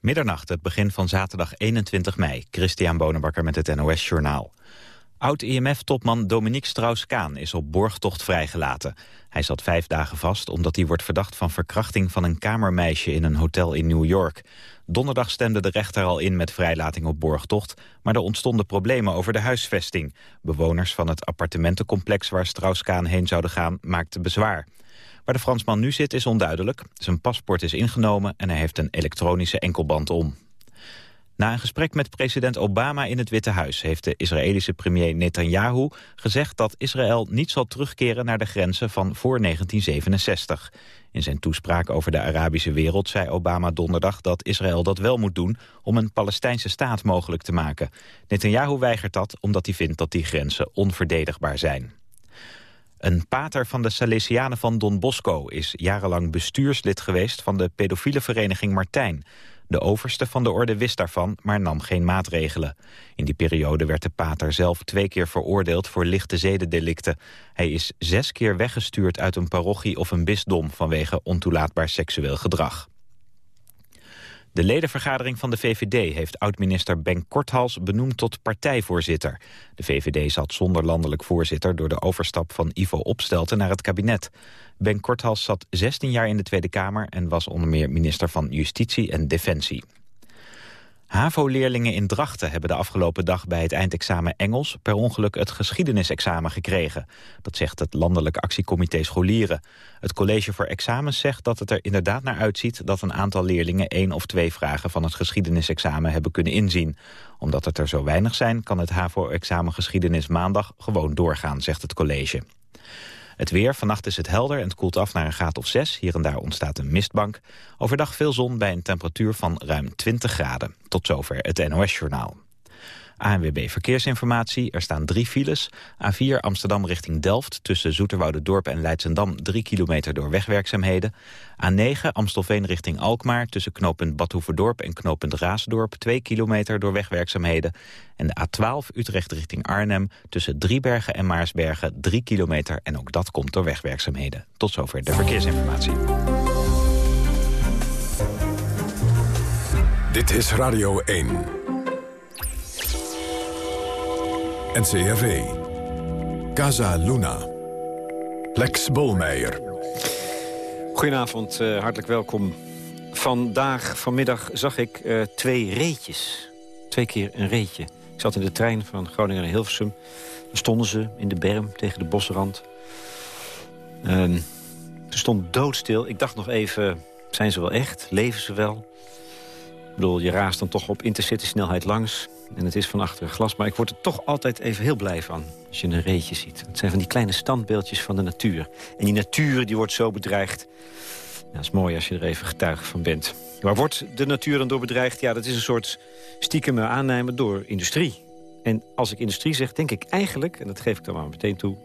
Middernacht, het begin van zaterdag 21 mei. Christian Bonenbakker met het NOS Journaal. Oud-IMF-topman Dominique Strauss-Kaan is op borgtocht vrijgelaten. Hij zat vijf dagen vast omdat hij wordt verdacht van verkrachting van een kamermeisje in een hotel in New York. Donderdag stemde de rechter al in met vrijlating op borgtocht, maar er ontstonden problemen over de huisvesting. Bewoners van het appartementencomplex waar Strauss-Kaan heen zouden gaan maakten bezwaar. Waar de Fransman nu zit is onduidelijk. Zijn paspoort is ingenomen en hij heeft een elektronische enkelband om. Na een gesprek met president Obama in het Witte Huis... heeft de Israëlische premier Netanyahu gezegd dat Israël niet zal terugkeren... naar de grenzen van voor 1967. In zijn toespraak over de Arabische wereld zei Obama donderdag... dat Israël dat wel moet doen om een Palestijnse staat mogelijk te maken. Netanyahu weigert dat omdat hij vindt dat die grenzen onverdedigbaar zijn. Een pater van de Salesianen van Don Bosco is jarenlang bestuurslid geweest van de pedofiele vereniging Martijn. De overste van de orde wist daarvan, maar nam geen maatregelen. In die periode werd de pater zelf twee keer veroordeeld voor lichte zedendelicten. Hij is zes keer weggestuurd uit een parochie of een bisdom vanwege ontoelaatbaar seksueel gedrag. De ledenvergadering van de VVD heeft oud-minister Ben Korthals benoemd tot partijvoorzitter. De VVD zat zonder landelijk voorzitter door de overstap van Ivo Opstelten naar het kabinet. Ben Korthals zat 16 jaar in de Tweede Kamer en was onder meer minister van Justitie en Defensie. HAVO-leerlingen in Drachten hebben de afgelopen dag bij het eindexamen Engels per ongeluk het geschiedenisexamen gekregen. Dat zegt het Landelijk Actiecomité Scholieren. Het College voor Examens zegt dat het er inderdaad naar uitziet dat een aantal leerlingen één of twee vragen van het geschiedenisexamen hebben kunnen inzien. Omdat het er zo weinig zijn kan het HAVO-examen geschiedenis maandag gewoon doorgaan, zegt het college. Het weer, vannacht is het helder en het koelt af naar een graad of 6. Hier en daar ontstaat een mistbank. Overdag veel zon bij een temperatuur van ruim 20 graden. Tot zover het NOS-journaal. ANWB Verkeersinformatie. Er staan drie files. A4 Amsterdam richting Delft tussen Dorp en Leidsendam 3 kilometer door wegwerkzaamheden. A9 Amstelveen richting Alkmaar tussen knooppunt Badhoevedorp en knooppunt Raasdorp 2 kilometer door wegwerkzaamheden. En de A12 Utrecht richting Arnhem tussen Driebergen en Maarsbergen 3 kilometer en ook dat komt door wegwerkzaamheden. Tot zover de verkeersinformatie. Dit is Radio 1. NCRV. Casa Luna. Lex Bolmeijer. Goedenavond, uh, hartelijk welkom. Vandaag, vanmiddag, zag ik uh, twee reetjes. Twee keer een reetje. Ik zat in de trein van Groningen naar Hilversum. Daar stonden ze in de berm tegen de bosrand. Um, ze stond doodstil. Ik dacht nog even, zijn ze wel echt? Leven ze wel? Ik bedoel, je raast dan toch op intercity snelheid langs. En het is van achter glas. Maar ik word er toch altijd even heel blij van. Als je een reetje ziet. Het zijn van die kleine standbeeldjes van de natuur. En die natuur die wordt zo bedreigd. dat is mooi als je er even getuige van bent. Waar wordt de natuur dan door bedreigd? Ja, dat is een soort stiekem aannemen door industrie. En als ik industrie zeg, denk ik eigenlijk... en dat geef ik dan maar meteen toe...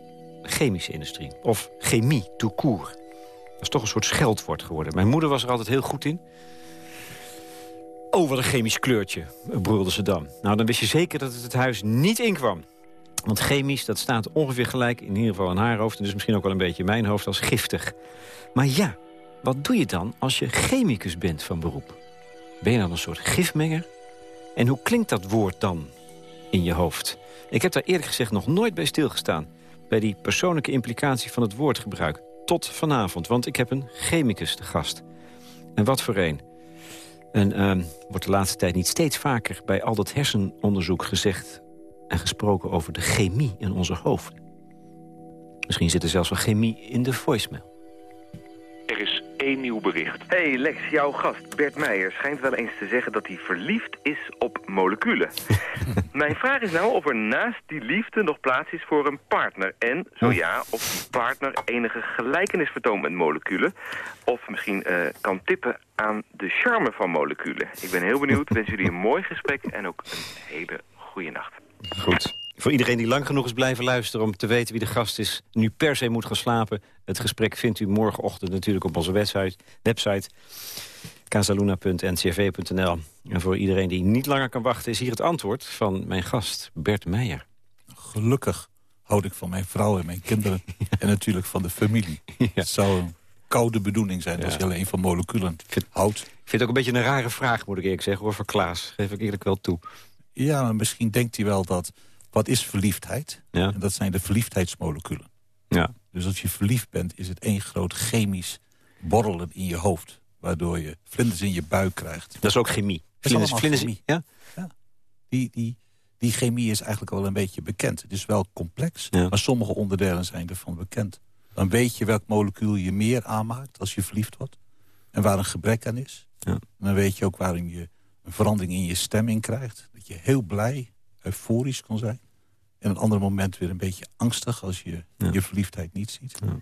chemische industrie. Of chemie, tout court. Dat is toch een soort scheldwoord geworden. Mijn moeder was er altijd heel goed in. Oh, wat een chemisch kleurtje, brulde ze dan. Nou, dan wist je zeker dat het het huis niet inkwam. Want chemisch, dat staat ongeveer gelijk, in ieder geval aan haar hoofd... en dus misschien ook wel een beetje in mijn hoofd, als giftig. Maar ja, wat doe je dan als je chemicus bent van beroep? Ben je dan een soort gifmenger? En hoe klinkt dat woord dan in je hoofd? Ik heb daar eerlijk gezegd nog nooit bij stilgestaan. Bij die persoonlijke implicatie van het woordgebruik. Tot vanavond, want ik heb een chemicus te gast. En wat voor een. En uh, wordt de laatste tijd niet steeds vaker bij al dat hersenonderzoek gezegd... en gesproken over de chemie in onze hoofd. Misschien zit er zelfs wel chemie in de voicemail. Één nieuw bericht. Hey Lex, jouw gast Bert Meijer schijnt wel eens te zeggen dat hij verliefd is op moleculen. Mijn vraag is nou of er naast die liefde nog plaats is voor een partner. En, zo ja, of die partner enige gelijkenis vertoont met moleculen. Of misschien uh, kan tippen aan de charme van moleculen. Ik ben heel benieuwd. Wens jullie een mooi gesprek en ook een hele goede nacht. Goed. Voor iedereen die lang genoeg is blijven luisteren om te weten wie de gast is... nu per se moet gaan slapen. Het gesprek vindt u morgenochtend natuurlijk op onze website, website casaluna.ncrv.nl. En voor iedereen die niet langer kan wachten... is hier het antwoord van mijn gast Bert Meijer. Gelukkig houd ik van mijn vrouw en mijn kinderen. En natuurlijk van de familie. Ja. Het zou koude bedoeling zijn... als je alleen van moleculen houdt. Ik vind het ook een beetje een rare vraag, moet ik eerlijk zeggen, hoor, voor Klaas. Geef ik eerlijk wel toe. Ja, maar misschien denkt hij wel dat... Wat is verliefdheid? Ja. En dat zijn de verliefdheidsmoleculen. Ja. Dus als je verliefd bent, is het één groot chemisch borrelen in je hoofd. Waardoor je vlinders in je buik krijgt. Dat is ook chemie. Vlinders, vlinders, chemie. Ja? ja. Die, die, die chemie is eigenlijk wel een beetje bekend. Het is wel complex, maar sommige onderdelen zijn ervan bekend. Dan weet je welk molecuul je meer aanmaakt als je verliefd wordt. En waar een gebrek aan is. Ja. En dan weet je ook waarom je een verandering in je stemming krijgt. Dat je heel blij, euforisch kan zijn. En een ander moment weer een beetje angstig als je je verliefdheid niet ziet. Ja.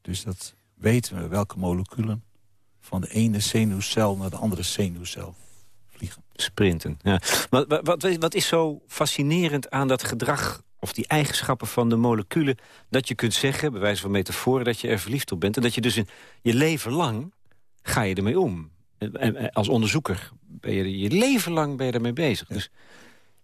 Dus dat weten we welke moleculen van de ene zenuwcel naar de andere zenuwcel vliegen. Sprinten, ja. Maar wat, wat is zo fascinerend aan dat gedrag of die eigenschappen van de moleculen... dat je kunt zeggen, bij wijze van metaforen, dat je er verliefd op bent... en dat je dus in je leven lang ga je ermee om. En, als onderzoeker ben je je leven lang ben je ermee bezig. Dus...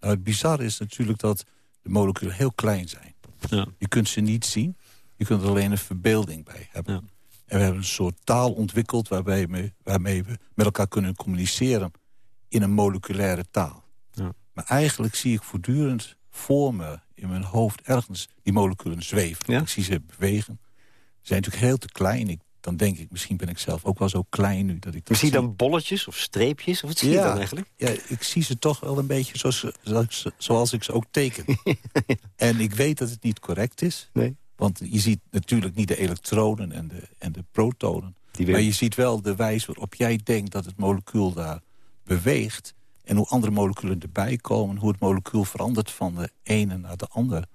Nou, het bizarre is natuurlijk dat de moleculen heel klein zijn. Ja. Je kunt ze niet zien, je kunt er alleen een verbeelding bij hebben. Ja. En we hebben een soort taal ontwikkeld waarbij we, waarmee we met elkaar kunnen communiceren in een moleculaire taal. Ja. Maar eigenlijk zie ik voortdurend voor me in mijn hoofd ergens die moleculen zweven. Ik zie ze bewegen. Ze zijn natuurlijk heel te klein. Ik, dan denk ik, misschien ben ik zelf ook wel zo klein nu. Dat ik zie je dan bolletjes of streepjes? Of wat zie je dan eigenlijk? Ja, ik zie ze toch wel een beetje zoals, zoals, zoals ik ze ook teken. en ik weet dat het niet correct is. Nee. Want je ziet natuurlijk niet de elektronen en de, en de protonen. Maar je ziet wel de wijze waarop jij denkt dat het molecuul daar beweegt. En hoe andere moleculen erbij komen. Hoe het molecuul verandert van de ene naar de andere.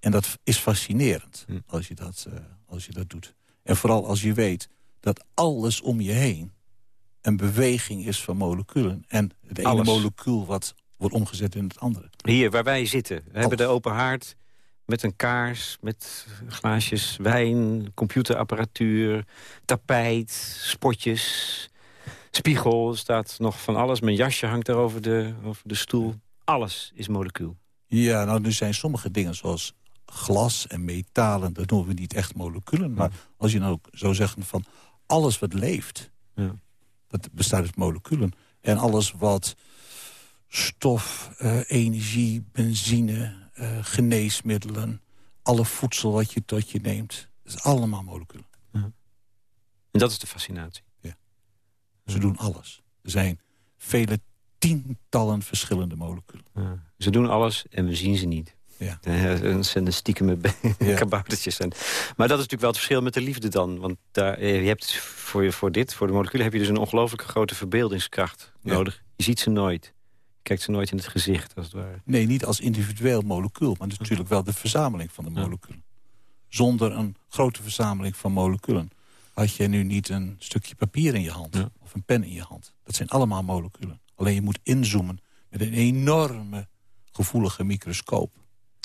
En dat is fascinerend hm. als, je dat, uh, als je dat doet. En vooral als je weet dat alles om je heen een beweging is van moleculen. En het ene molecuul wat wordt omgezet in het andere. Hier, waar wij zitten. We hebben de open haard met een kaars, met glaasjes wijn, computerapparatuur, tapijt, spotjes, spiegel. Er staat nog van alles. Mijn jasje hangt daar over de, over de stoel. Alles is molecuul. Ja, nou, er zijn sommige dingen zoals glas en metalen. Dat noemen we niet echt moleculen. Maar als je nou zou zeggen van alles wat leeft... Ja. dat bestaat uit moleculen. En alles wat stof, uh, energie, benzine, uh, geneesmiddelen... alle voedsel wat je tot je neemt. Dat is allemaal moleculen. Ja. En dat is de fascinatie? Ja. Ze doen alles. Er zijn vele tientallen verschillende moleculen. Ja. Ze doen alles en we zien ze niet. Ja. Het zijn de stiekeme ja. kaboutertjes. Maar dat is natuurlijk wel het verschil met de liefde dan. Want daar, eh, je hebt voor, je, voor dit, voor de moleculen... heb je dus een ongelooflijke grote verbeeldingskracht nodig. Je ziet ze nooit kijkt ze nooit in het gezicht, als het ware. Nee, niet als individueel molecuul, maar natuurlijk wel de verzameling van de moleculen. Zonder een grote verzameling van moleculen had je nu niet een stukje papier in je hand of een pen in je hand. Dat zijn allemaal moleculen. Alleen je moet inzoomen met een enorme gevoelige microscoop.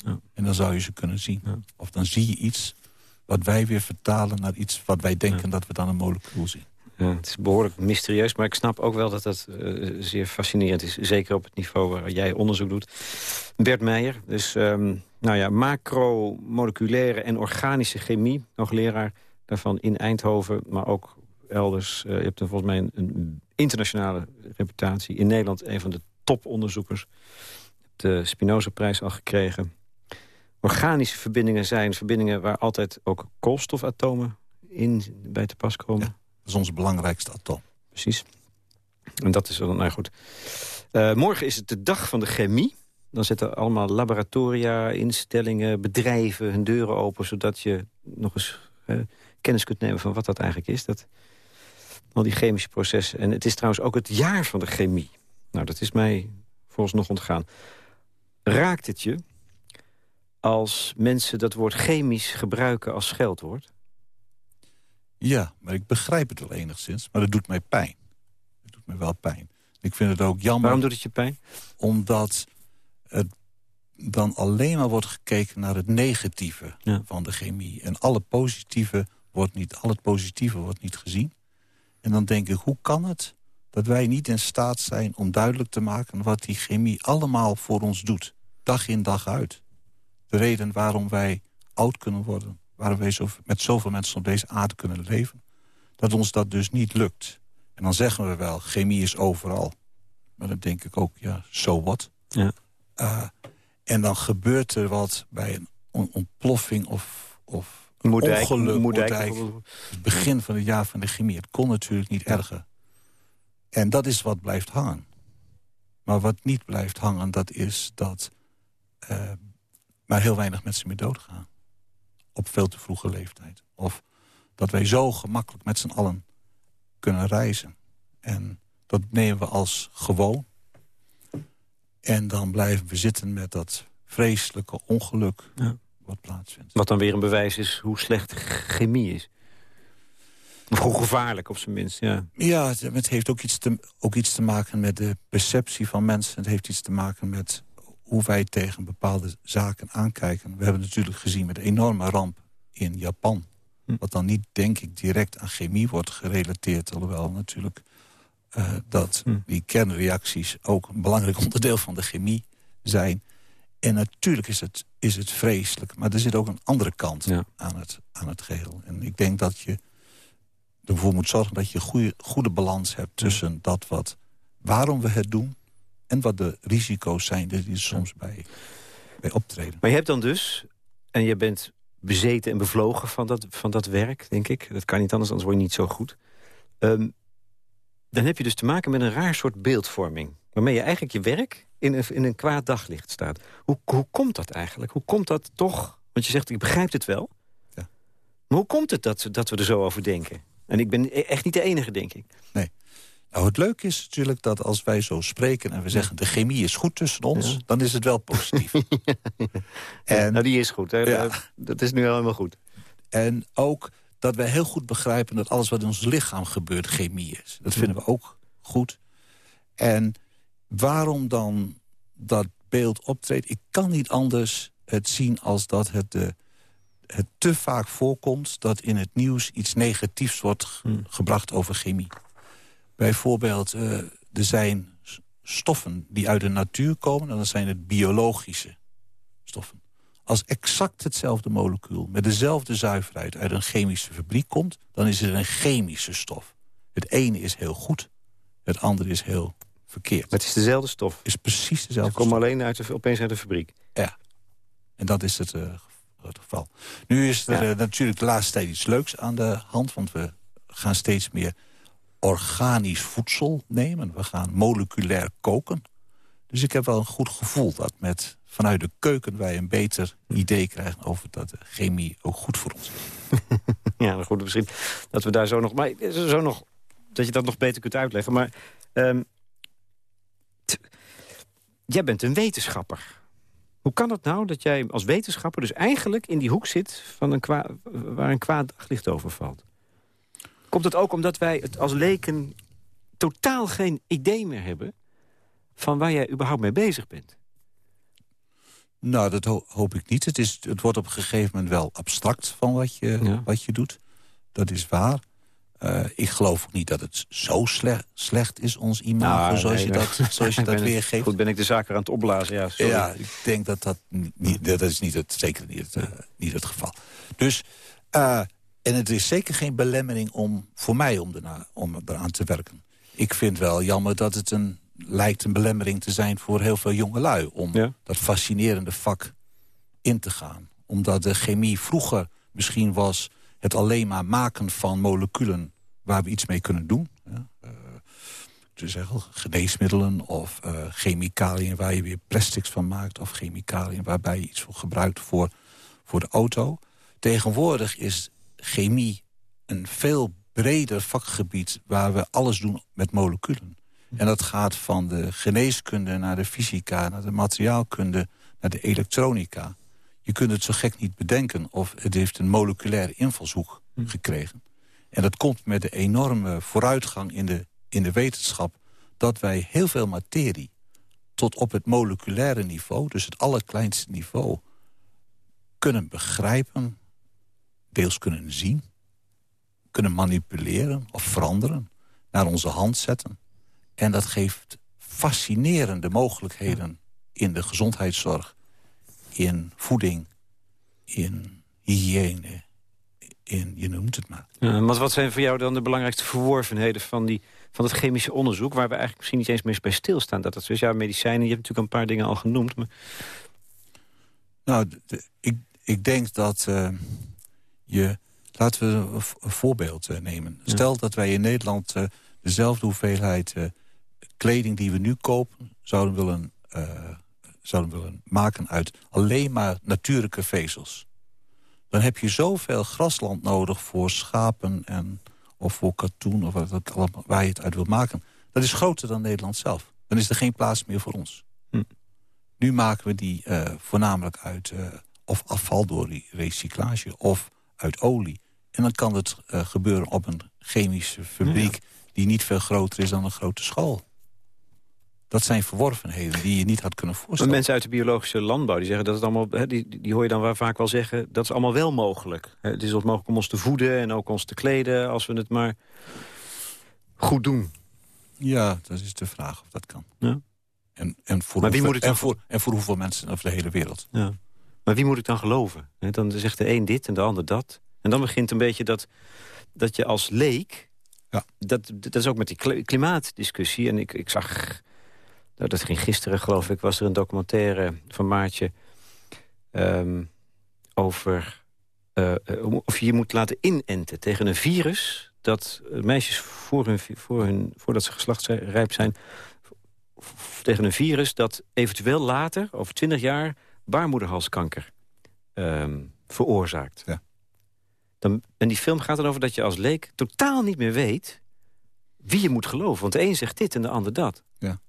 Ja. En dan zou je ze kunnen zien. Of dan zie je iets wat wij weer vertalen naar iets wat wij denken dat we dan een molecuul zien. Ja, het is behoorlijk mysterieus, maar ik snap ook wel dat dat uh, zeer fascinerend is. Zeker op het niveau waar jij onderzoek doet. Bert Meijer, dus um, nou ja, macromoleculaire en organische chemie. Nog leraar daarvan in Eindhoven, maar ook elders. Uh, je hebt er volgens mij een, een, internationale reputatie. In Nederland een van de toponderzoekers. De Spinoza-prijs al gekregen. Organische verbindingen zijn verbindingen waar altijd ook koolstofatomen in bij te pas komen is ons belangrijkste atoom. Precies. En dat is dan, nou goed. Uh, morgen is het de dag van de chemie. Dan zetten allemaal laboratoria, instellingen, bedrijven hun deuren open... zodat je nog eens uh, kennis kunt nemen van wat dat eigenlijk is. Dat, al die chemische processen. En het is trouwens ook het jaar van de chemie. Nou, dat is mij volgens nog ontgaan. Raakt het je als mensen dat woord chemisch gebruiken als scheldwoord? Ja, maar ik begrijp het wel enigszins. Maar dat doet mij pijn. Het doet mij wel pijn. Ik vind het ook jammer... Waarom doet het je pijn? Omdat het dan alleen maar wordt gekeken naar het negatieve van de chemie. En alle positieve wordt niet, al het positieve wordt niet gezien. En dan denk ik, hoe kan het dat wij niet in staat zijn om duidelijk te maken... wat die chemie allemaal voor ons doet, dag in dag uit. De reden waarom wij oud kunnen worden waarom wij zo, met zoveel mensen op deze aarde kunnen leven. dat ons dat dus niet lukt. En dan zeggen we wel, chemie is overal. Maar dan denk ik ook, ja, so what? Ja. Uh, en dan gebeurt er wat bij een ontploffing of, of Moerdijk, ongeluk. Moerdijk, het begin van het jaar van de chemie. Het kon natuurlijk niet erger. En dat is wat blijft hangen. Maar wat niet blijft hangen, dat is dat uh, maar heel weinig mensen meer doodgaan. Op veel te vroege leeftijd. Of dat wij zo gemakkelijk met z'n allen kunnen reizen. En dat nemen we als gewoon. En dan blijven we zitten met dat vreselijke ongeluk ja. wat plaatsvindt. Wat dan weer een bewijs is hoe slecht chemie is. Of hoe gevaarlijk op zijn minst, ja. Ja, het heeft ook iets, te, ook iets te maken met de perceptie van mensen. Het heeft iets te maken met hoe wij tegen bepaalde zaken aankijken. We hebben natuurlijk gezien met een enorme ramp in Japan. Hm. Wat dan niet, denk ik, direct aan chemie wordt gerelateerd. Alhoewel natuurlijk uh, dat hm. die kernreacties ook een belangrijk onderdeel van de chemie zijn. En natuurlijk is het, is het vreselijk. Maar er zit ook een andere kant aan, het, aan het geheel. En ik denk dat je ervoor moet zorgen dat je een goede, goede balans hebt... tussen dat wat, waarom we het doen... en wat de risico's zijn die er soms bij, bij optreden. Maar je hebt dan dus, en je bent bezeten en bevlogen van dat, van dat werk, denk ik. Dat kan niet anders, anders word je niet zo goed. Um, dan heb je dus te maken met een raar soort beeldvorming. Waarmee je eigenlijk je werk in een, in een kwaad daglicht staat. Hoe, hoe komt dat eigenlijk? Hoe komt dat toch? Want je zegt, ik begrijp het wel. Ja. Maar hoe komt het dat, dat we er zo over denken? En ik ben e-, echt niet de enige, denk ik. Nee. Nou, het leuke is natuurlijk dat als wij zo spreken en we zeggen... de chemie is goed tussen ons, dan is het wel positief. en, nou, die is goed. Hè? Dat is nu helemaal goed. En ook dat wij heel goed begrijpen dat alles wat in ons lichaam gebeurt chemie is. Dat vinden we ook goed. En waarom dan dat beeld optreedt... ik kan niet anders het zien als dat het, de, het te vaak voorkomt... dat in het nieuws iets negatiefs wordt hmm. gebracht over chemie. Bijvoorbeeld, uh, er zijn stoffen die uit de natuur komen... en dan zijn het biologische stoffen. Als exact hetzelfde molecuul met dezelfde zuiverheid uit een chemische fabriek komt... dan is het een chemische stof. Het ene is heel goed, het andere is heel verkeerd. Maar het is dezelfde stof? is precies dezelfde stof. Het komt alleen uit de, opeens uit de fabriek? Ja, en dat is het, uh, het geval. Nu is er uh, natuurlijk de laatste tijd iets leuks aan de hand... want we gaan steeds meer organisch voedsel nemen. We gaan moleculair koken. Dus ik heb wel een goed gevoel dat met vanuit de keuken wij een beter idee krijgen... over dat de chemie ook goed voor ons is. ja, goed, misschien dat we daar zo nog... Maar zo nog dat je dat nog beter kunt uitleggen. Maar um, jij bent een wetenschapper. Hoe kan het nou dat jij als wetenschapper dus eigenlijk in die hoek zit... Van een waar een kwaad daglicht over valt? Komt het ook omdat wij het als leken totaal geen idee meer hebben... van waar jij überhaupt mee bezig bent? Nou, dat hoop ik niet. Het, is, het wordt op een gegeven moment wel abstract van wat je, wat je doet. Dat is waar. Uh, ik geloof ook niet dat het zo slecht, slecht is, ons imago, nou, zoals, je dat, zoals je dat weergeeft. Goed, ben ik de zaken aan het opblazen, ja. Sorry. Ja, ik denk dat dat niet, dat is niet het, zeker niet het, uh, niet het geval. Dus, uh, en het is zeker geen belemmering om, voor mij om, erna, om eraan te werken. Ik vind wel jammer dat het een lijkt een belemmering te zijn voor heel veel jongelui... om dat fascinerende vak in te gaan. Omdat de chemie vroeger misschien was het alleen maar maken van moleculen... waar we iets mee kunnen doen. Ja, uh, te zeggen, geneesmiddelen of uh, chemicaliën waar je weer plastics van maakt... of chemicaliën waarbij je iets voor gebruikt voor, voor de auto. Tegenwoordig is chemie een veel breder vakgebied... waar we alles doen met moleculen. En dat gaat van de geneeskunde naar de fysica, naar de materiaalkunde, naar de elektronica. Je kunt het zo gek niet bedenken of het heeft een moleculaire invalshoek hm. gekregen. En dat komt met de enorme vooruitgang in de, in de wetenschap... dat wij heel veel materie tot op het moleculaire niveau... dus het allerkleinste niveau, kunnen begrijpen... deels kunnen zien, kunnen manipuleren of veranderen... naar onze hand zetten. En dat geeft fascinerende mogelijkheden in de gezondheidszorg, in voeding, in hygiëne, in, je noemt het maar. Ja, maar wat zijn voor jou dan de belangrijkste verworvenheden van, die, van het chemische onderzoek... waar we eigenlijk misschien niet eens meer bij stilstaan? Dat het dus, ja, medicijnen, je hebt natuurlijk een paar dingen al genoemd. Maar... Nou, ik, ik denk dat uh, je... Laten we een, voorbeeld uh, nemen. Stel dat wij in Nederland uh, dezelfde hoeveelheid kleding die we nu kopen... zouden willen, zouden willen maken uit alleen maar natuurlijke vezels dan heb je zoveel grasland nodig voor schapen en, of voor katoen... of wat, waar je het uit wilt maken. Dat is groter dan Nederland zelf. Dan is er geen plaats meer voor ons. Hm. Nu maken we die uh, voornamelijk uit uh, of afval door recyclage of uit olie. En dan kan het uh, gebeuren op een chemische fabriek... die niet veel groter is dan een grote school. Dat zijn verworvenheden die je niet had kunnen voorstellen. Maar mensen uit de biologische landbouw die zeggen dat het allemaal... Die, die hoor je dan wel vaak wel zeggen, dat is allemaal wel mogelijk. Het is mogelijk om ons te voeden en ook ons te kleden... als we het maar goed doen. Ja, dat is de vraag of dat kan. Ja. En, en, voor maar wie moet het en, voor, en voor hoeveel mensen over de hele wereld. Ja. Maar wie moet ik dan geloven? Dan zegt de een dit en de ander dat. En dan begint een beetje dat, dat je als leek... Ja. Dat, dat is ook met die klimaatdiscussie. En ik, ik zag nou, dat ging gisteren, geloof ik, was er een documentaire van Maartje... Ehm, over uh, of je je moet laten inenten tegen een virus... dat meisjes voor hun, voor hun, voordat ze geslachtsrijp zijn... tegen een virus dat eventueel later, over twintig jaar... baarmoederhalskanker um, veroorzaakt. Ja. Dan, en die film gaat erover dat je als leek totaal niet meer weet... wie je moet geloven. Want de een zegt dit en de ander dat. Ja.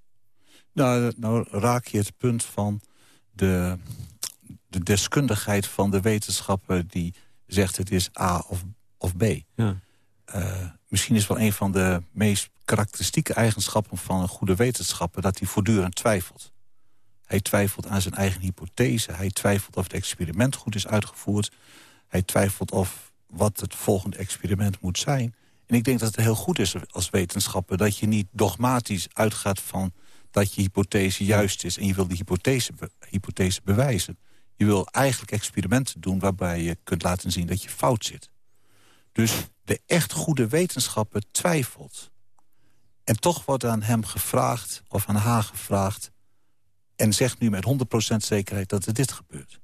Nou, nou raak je het punt van de, de deskundigheid van de wetenschapper... die zegt het is A of, of B. Ja. Uh, misschien is wel een van de meest karakteristieke eigenschappen... van een goede wetenschapper dat hij voortdurend twijfelt. Hij twijfelt aan zijn eigen hypothese. Hij twijfelt of het experiment goed is uitgevoerd. Hij twijfelt of wat het volgende experiment moet zijn. En ik denk dat het heel goed is als wetenschapper... dat je niet dogmatisch uitgaat van dat je hypothese juist is... en je wil die hypothese, hypothese bewijzen. Je wil eigenlijk experimenten doen waarbij je kunt laten zien dat je fout zit. Dus de echt goede wetenschapper twijfelt. En toch wordt aan hem gevraagd, of aan haar gevraagd... en zegt nu met 100% zekerheid dat er dit gebeurt.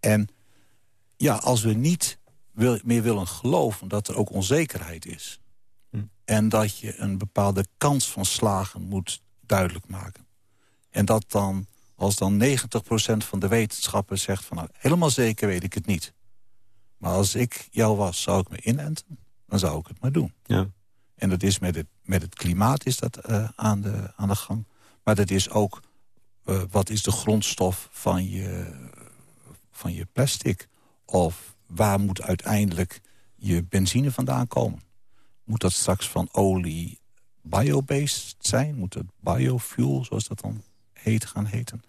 En ja, als we niet wil, meer willen geloven dat er ook onzekerheid is... Hm. en dat je een bepaalde kans van slagen moet duidelijk maken. En dat dan, als dan 90% van de wetenschappers zegt... van nou, helemaal zeker weet ik het niet. Maar als ik jou was, zou ik me inenten. Dan zou ik het maar doen. Ja. En dat is met het, met het klimaat is dat uh, aan, de, aan de gang. Maar dat is ook, uh, wat is de grondstof van je, van je plastic? Of waar moet uiteindelijk je benzine vandaan komen? Moet dat straks van olie biobased zijn? Moet het biofuel, zoals dat dan heet, gaan heten?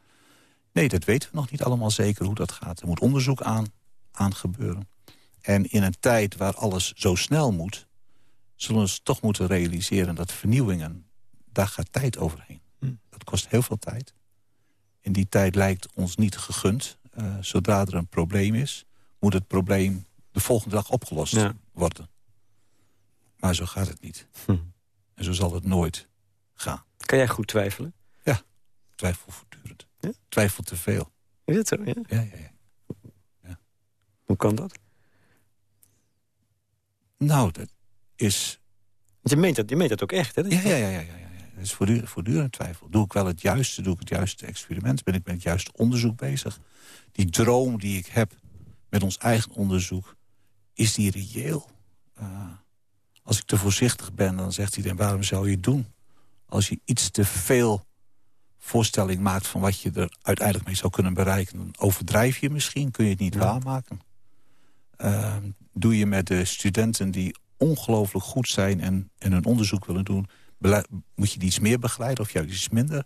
Nee, dat weten we nog niet allemaal zeker hoe dat gaat. Er moet onderzoek aan, aan gebeuren. En in een tijd waar alles zo snel moet... zullen we toch moeten realiseren dat vernieuwingen... daar gaat tijd overheen. Hm. Dat kost heel veel tijd. In die tijd lijkt ons niet gegund. Uh, zodra er een probleem is, moet het probleem de volgende dag opgelost worden. Maar zo gaat het niet. Hm. En zo zal het nooit gaan. Kan jij goed twijfelen? Ja, twijfel voortdurend. Ja? Twijfel te veel. Is het zo, ja? Ja, ja, ja. ja. Hoe kan dat? Nou, dat is... Je meent dat, je meent dat ook echt, hè? Ja, ja, ja. ja, ja. Het is voortdurend, voortdurend twijfel. Doe ik wel het juiste? Doe ik het juiste experiment? Ben ik met het juiste onderzoek bezig? Die droom die ik heb met ons eigen onderzoek, is die reëel? Uh, als ik te voorzichtig ben, dan zegt iedereen... waarom zou je het doen? Als je iets te veel voorstelling maakt... van wat je er uiteindelijk mee zou kunnen bereiken... dan overdrijf je misschien, kun je het niet waarmaken. Uh, doe je met de studenten die ongelooflijk goed zijn... En, en hun onderzoek willen doen... moet je die iets meer begeleiden of juist iets minder?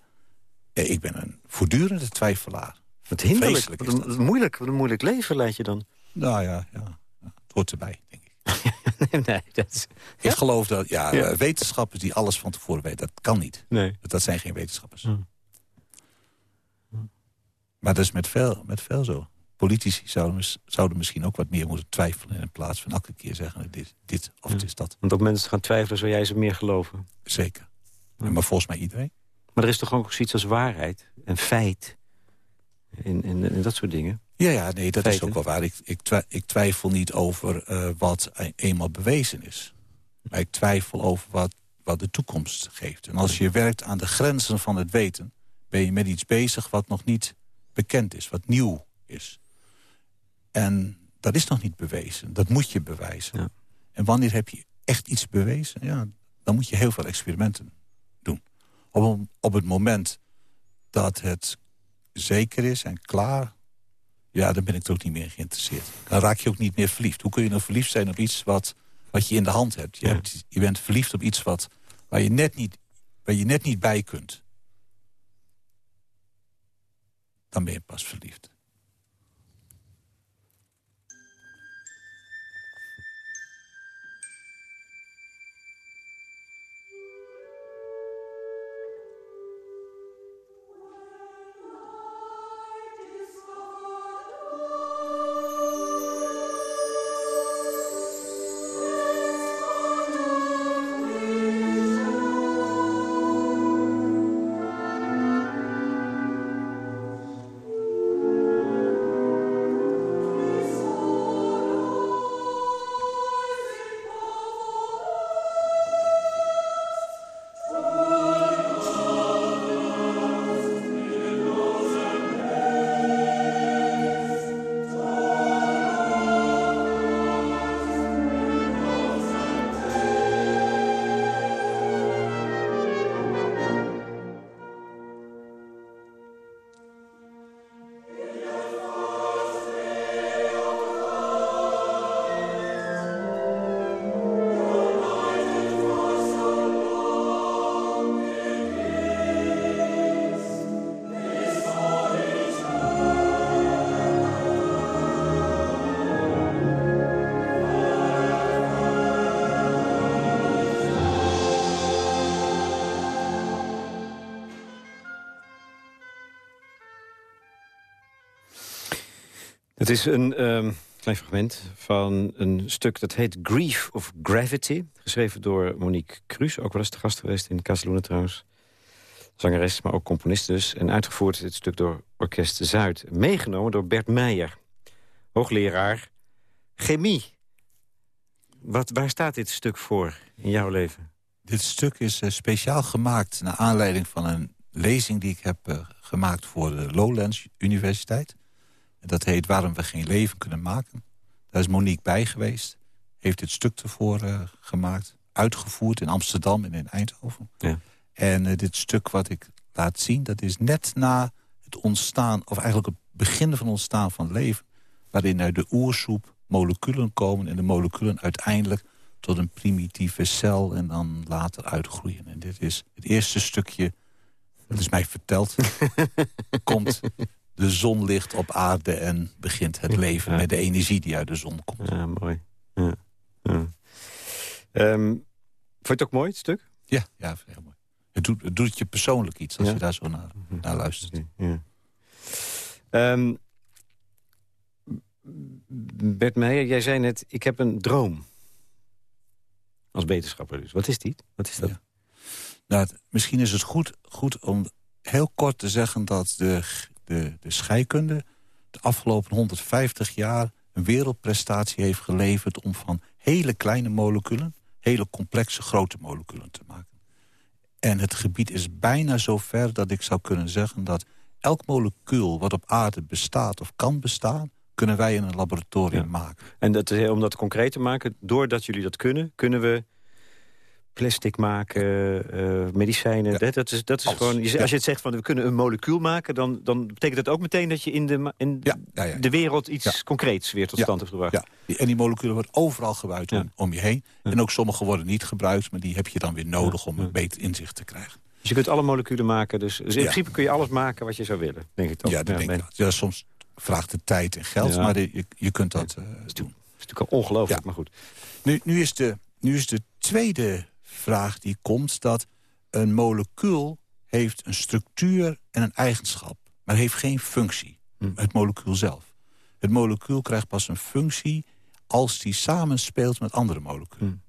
ik ben een voortdurende twijfelaar. Wat hinderlijk, wat een, moeilijk, wat een moeilijk leven leid je dan. Nou ja, ja, het hoort erbij, denk ik. nee, dat Ik geloof dat, ja, wetenschappers die alles van tevoren weten, dat kan niet. Nee. Dat zijn geen wetenschappers. Hm. Maar dat is met veel, met veel zo. Politici zouden, zouden misschien ook wat meer moeten twijfelen... in plaats van elke keer zeggen dit, dit of het is dat. Want op mensen gaan twijfelen, zou jij ze meer geloven? Zeker. Maar volgens mij iedereen. Maar er is toch ook zoiets als waarheid en feit en, en, dat soort dingen? Ja, ja nee, dat is ook wel waar. Ik, ik, twijfel niet over uh, wat eenmaal bewezen is. Maar ik twijfel over wat, wat de toekomst geeft. En als je werkt aan de grenzen van het weten... ben je met iets bezig wat nog niet bekend is, wat nieuw is. En dat is nog niet bewezen. Dat moet je bewijzen. Ja. En wanneer heb je echt iets bewezen? Ja, dan moet je heel veel experimenten doen. Op, op het moment dat het zeker is en klaar... ja, dan ben ik er ook niet meer geïnteresseerd. Dan raak je ook niet meer verliefd. Hoe kun je nou verliefd zijn op iets wat, wat je in de hand hebt? Je, hebt, je bent verliefd op iets wat, waar, je net niet, waar je net niet bij kunt. Dan ben je pas verliefd. Het is een um, klein fragment van een stuk dat heet Grief of Gravity. Geschreven door Monique Cruz, ook wel eens te gast geweest in Casaluna trouwens. Zangeres, maar ook componist dus. En uitgevoerd is dit stuk door Orkest Zuid. Meegenomen door Bert Meijer, hoogleraar chemie. Wat, waar staat dit stuk voor in jouw leven? Dit stuk is uh, speciaal gemaakt naar aanleiding van een lezing die ik heb uh, gemaakt voor de Lowlands Universiteit. Dat heet Waarom we geen leven kunnen maken. Daar is Monique bij geweest. Heeft dit stuk ervoor uh, gemaakt. Uitgevoerd in Amsterdam en in Eindhoven. Ja. En uh, dit stuk wat ik laat zien, dat is net na het ontstaan... of eigenlijk het begin van het ontstaan van leven... waarin uit de oersoep moleculen komen... en de moleculen uiteindelijk tot een primitieve cel... en dan later uitgroeien. En dit is het eerste stukje, dat is mij verteld... komt de zon ligt op aarde en begint het leven... met de energie die uit de zon komt. Ja, mooi. Ja. Ja. Um, vond je het ook mooi, het stuk? Ja, ja heel mooi. Het doet, het doet je persoonlijk iets als je daar zo naar, naar luistert. Ja. Um, Bert Meijer, jij zei net, ik heb een droom. Als wetenschapper dus. Wat is die? Wat is dat? Nou, misschien is het goed, goed om heel kort te zeggen dat de de, de scheikunde de afgelopen 150 jaar een wereldprestatie heeft geleverd... om van hele kleine moleculen hele complexe grote moleculen te maken. En het gebied is bijna zo ver dat ik zou kunnen zeggen... dat elk molecuul wat op aarde bestaat of kan bestaan... kunnen wij in een laboratorium maken. En dat, om dat concreet te maken, doordat jullie dat kunnen... kunnen we plastic maken, uh, medicijnen. Dat, dat, is, dat is gewoon, als je het zegt van we kunnen een molecuul maken... dan, dan betekent dat ook meteen dat je in de, in de wereld iets concreets weer tot stand hebt gebracht. Ja. En die moleculen worden overal gebruikt om, om je heen. En ook sommige worden niet gebruikt, maar die heb je dan weer nodig om een beter inzicht te krijgen. Dus je kunt alle moleculen maken. Dus, dus in principe kun je alles maken wat je zou willen, denk ik toch? Ja, dat denk ik ja, soms vraagt het tijd en geld, maar je, je kunt dat uh, doen. Dat is natuurlijk ongelooflijk, maar goed. Nu, nu, is de, nu is de tweede vraag die komt... dat een molecuul heeft een structuur en een eigenschap... maar heeft geen functie, hm. het molecuul zelf. Het molecuul krijgt pas een functie als die samenspeelt met andere moleculen.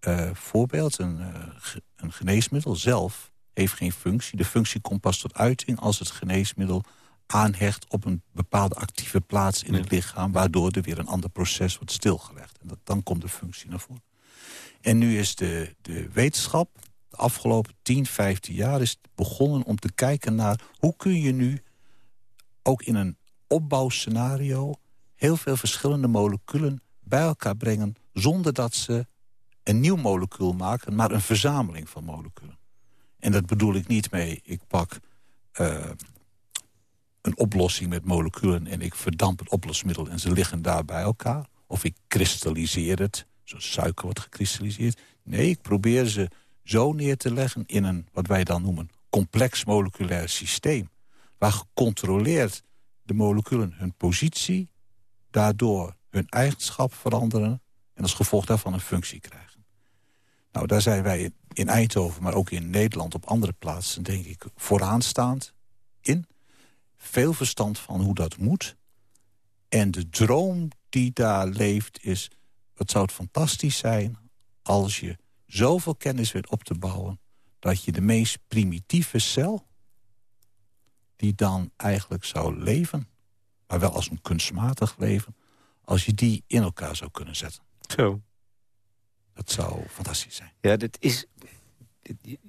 Uh, voorbeeld, een, uh, een geneesmiddel zelf heeft geen functie. De functie komt pas tot uiting als het geneesmiddel aanhecht op een bepaalde actieve plaats in het lichaam... waardoor er weer een ander proces wordt stilgelegd. En dat, dan komt de functie naar voren. En nu is de, de wetenschap de afgelopen 10, 15 jaar is begonnen om te kijken naar... hoe kun je nu ook in een opbouwscenario... heel veel verschillende moleculen bij elkaar brengen... zonder dat ze een nieuw molecuul maken, maar een verzameling van moleculen. En dat bedoel ik niet mee, ik pak uh, een oplossing met moleculen... en ik verdamp het oplosmiddel en ze liggen daar bij elkaar. Of ik kristalliseer het, zoals suiker wordt gekristalliseerd. Nee, ik probeer ze zo neer te leggen in een, wat wij dan noemen... complex moleculair systeem. Waar gecontroleerd de moleculen hun positie... daardoor hun eigenschap veranderen... en als gevolg daarvan een functie krijgen. Nou, daar zijn wij in Eindhoven, maar ook in Nederland op andere plaatsen... denk ik vooraanstaand in veel verstand van hoe dat moet. En de droom die daar leeft is... het zou het fantastisch zijn als je zoveel kennis weet op te bouwen... dat je de meest primitieve cel... die dan eigenlijk zou leven... maar wel als een kunstmatig leven... als je die in elkaar zou kunnen zetten. Zo. Dat zou fantastisch zijn. Ja, dit is...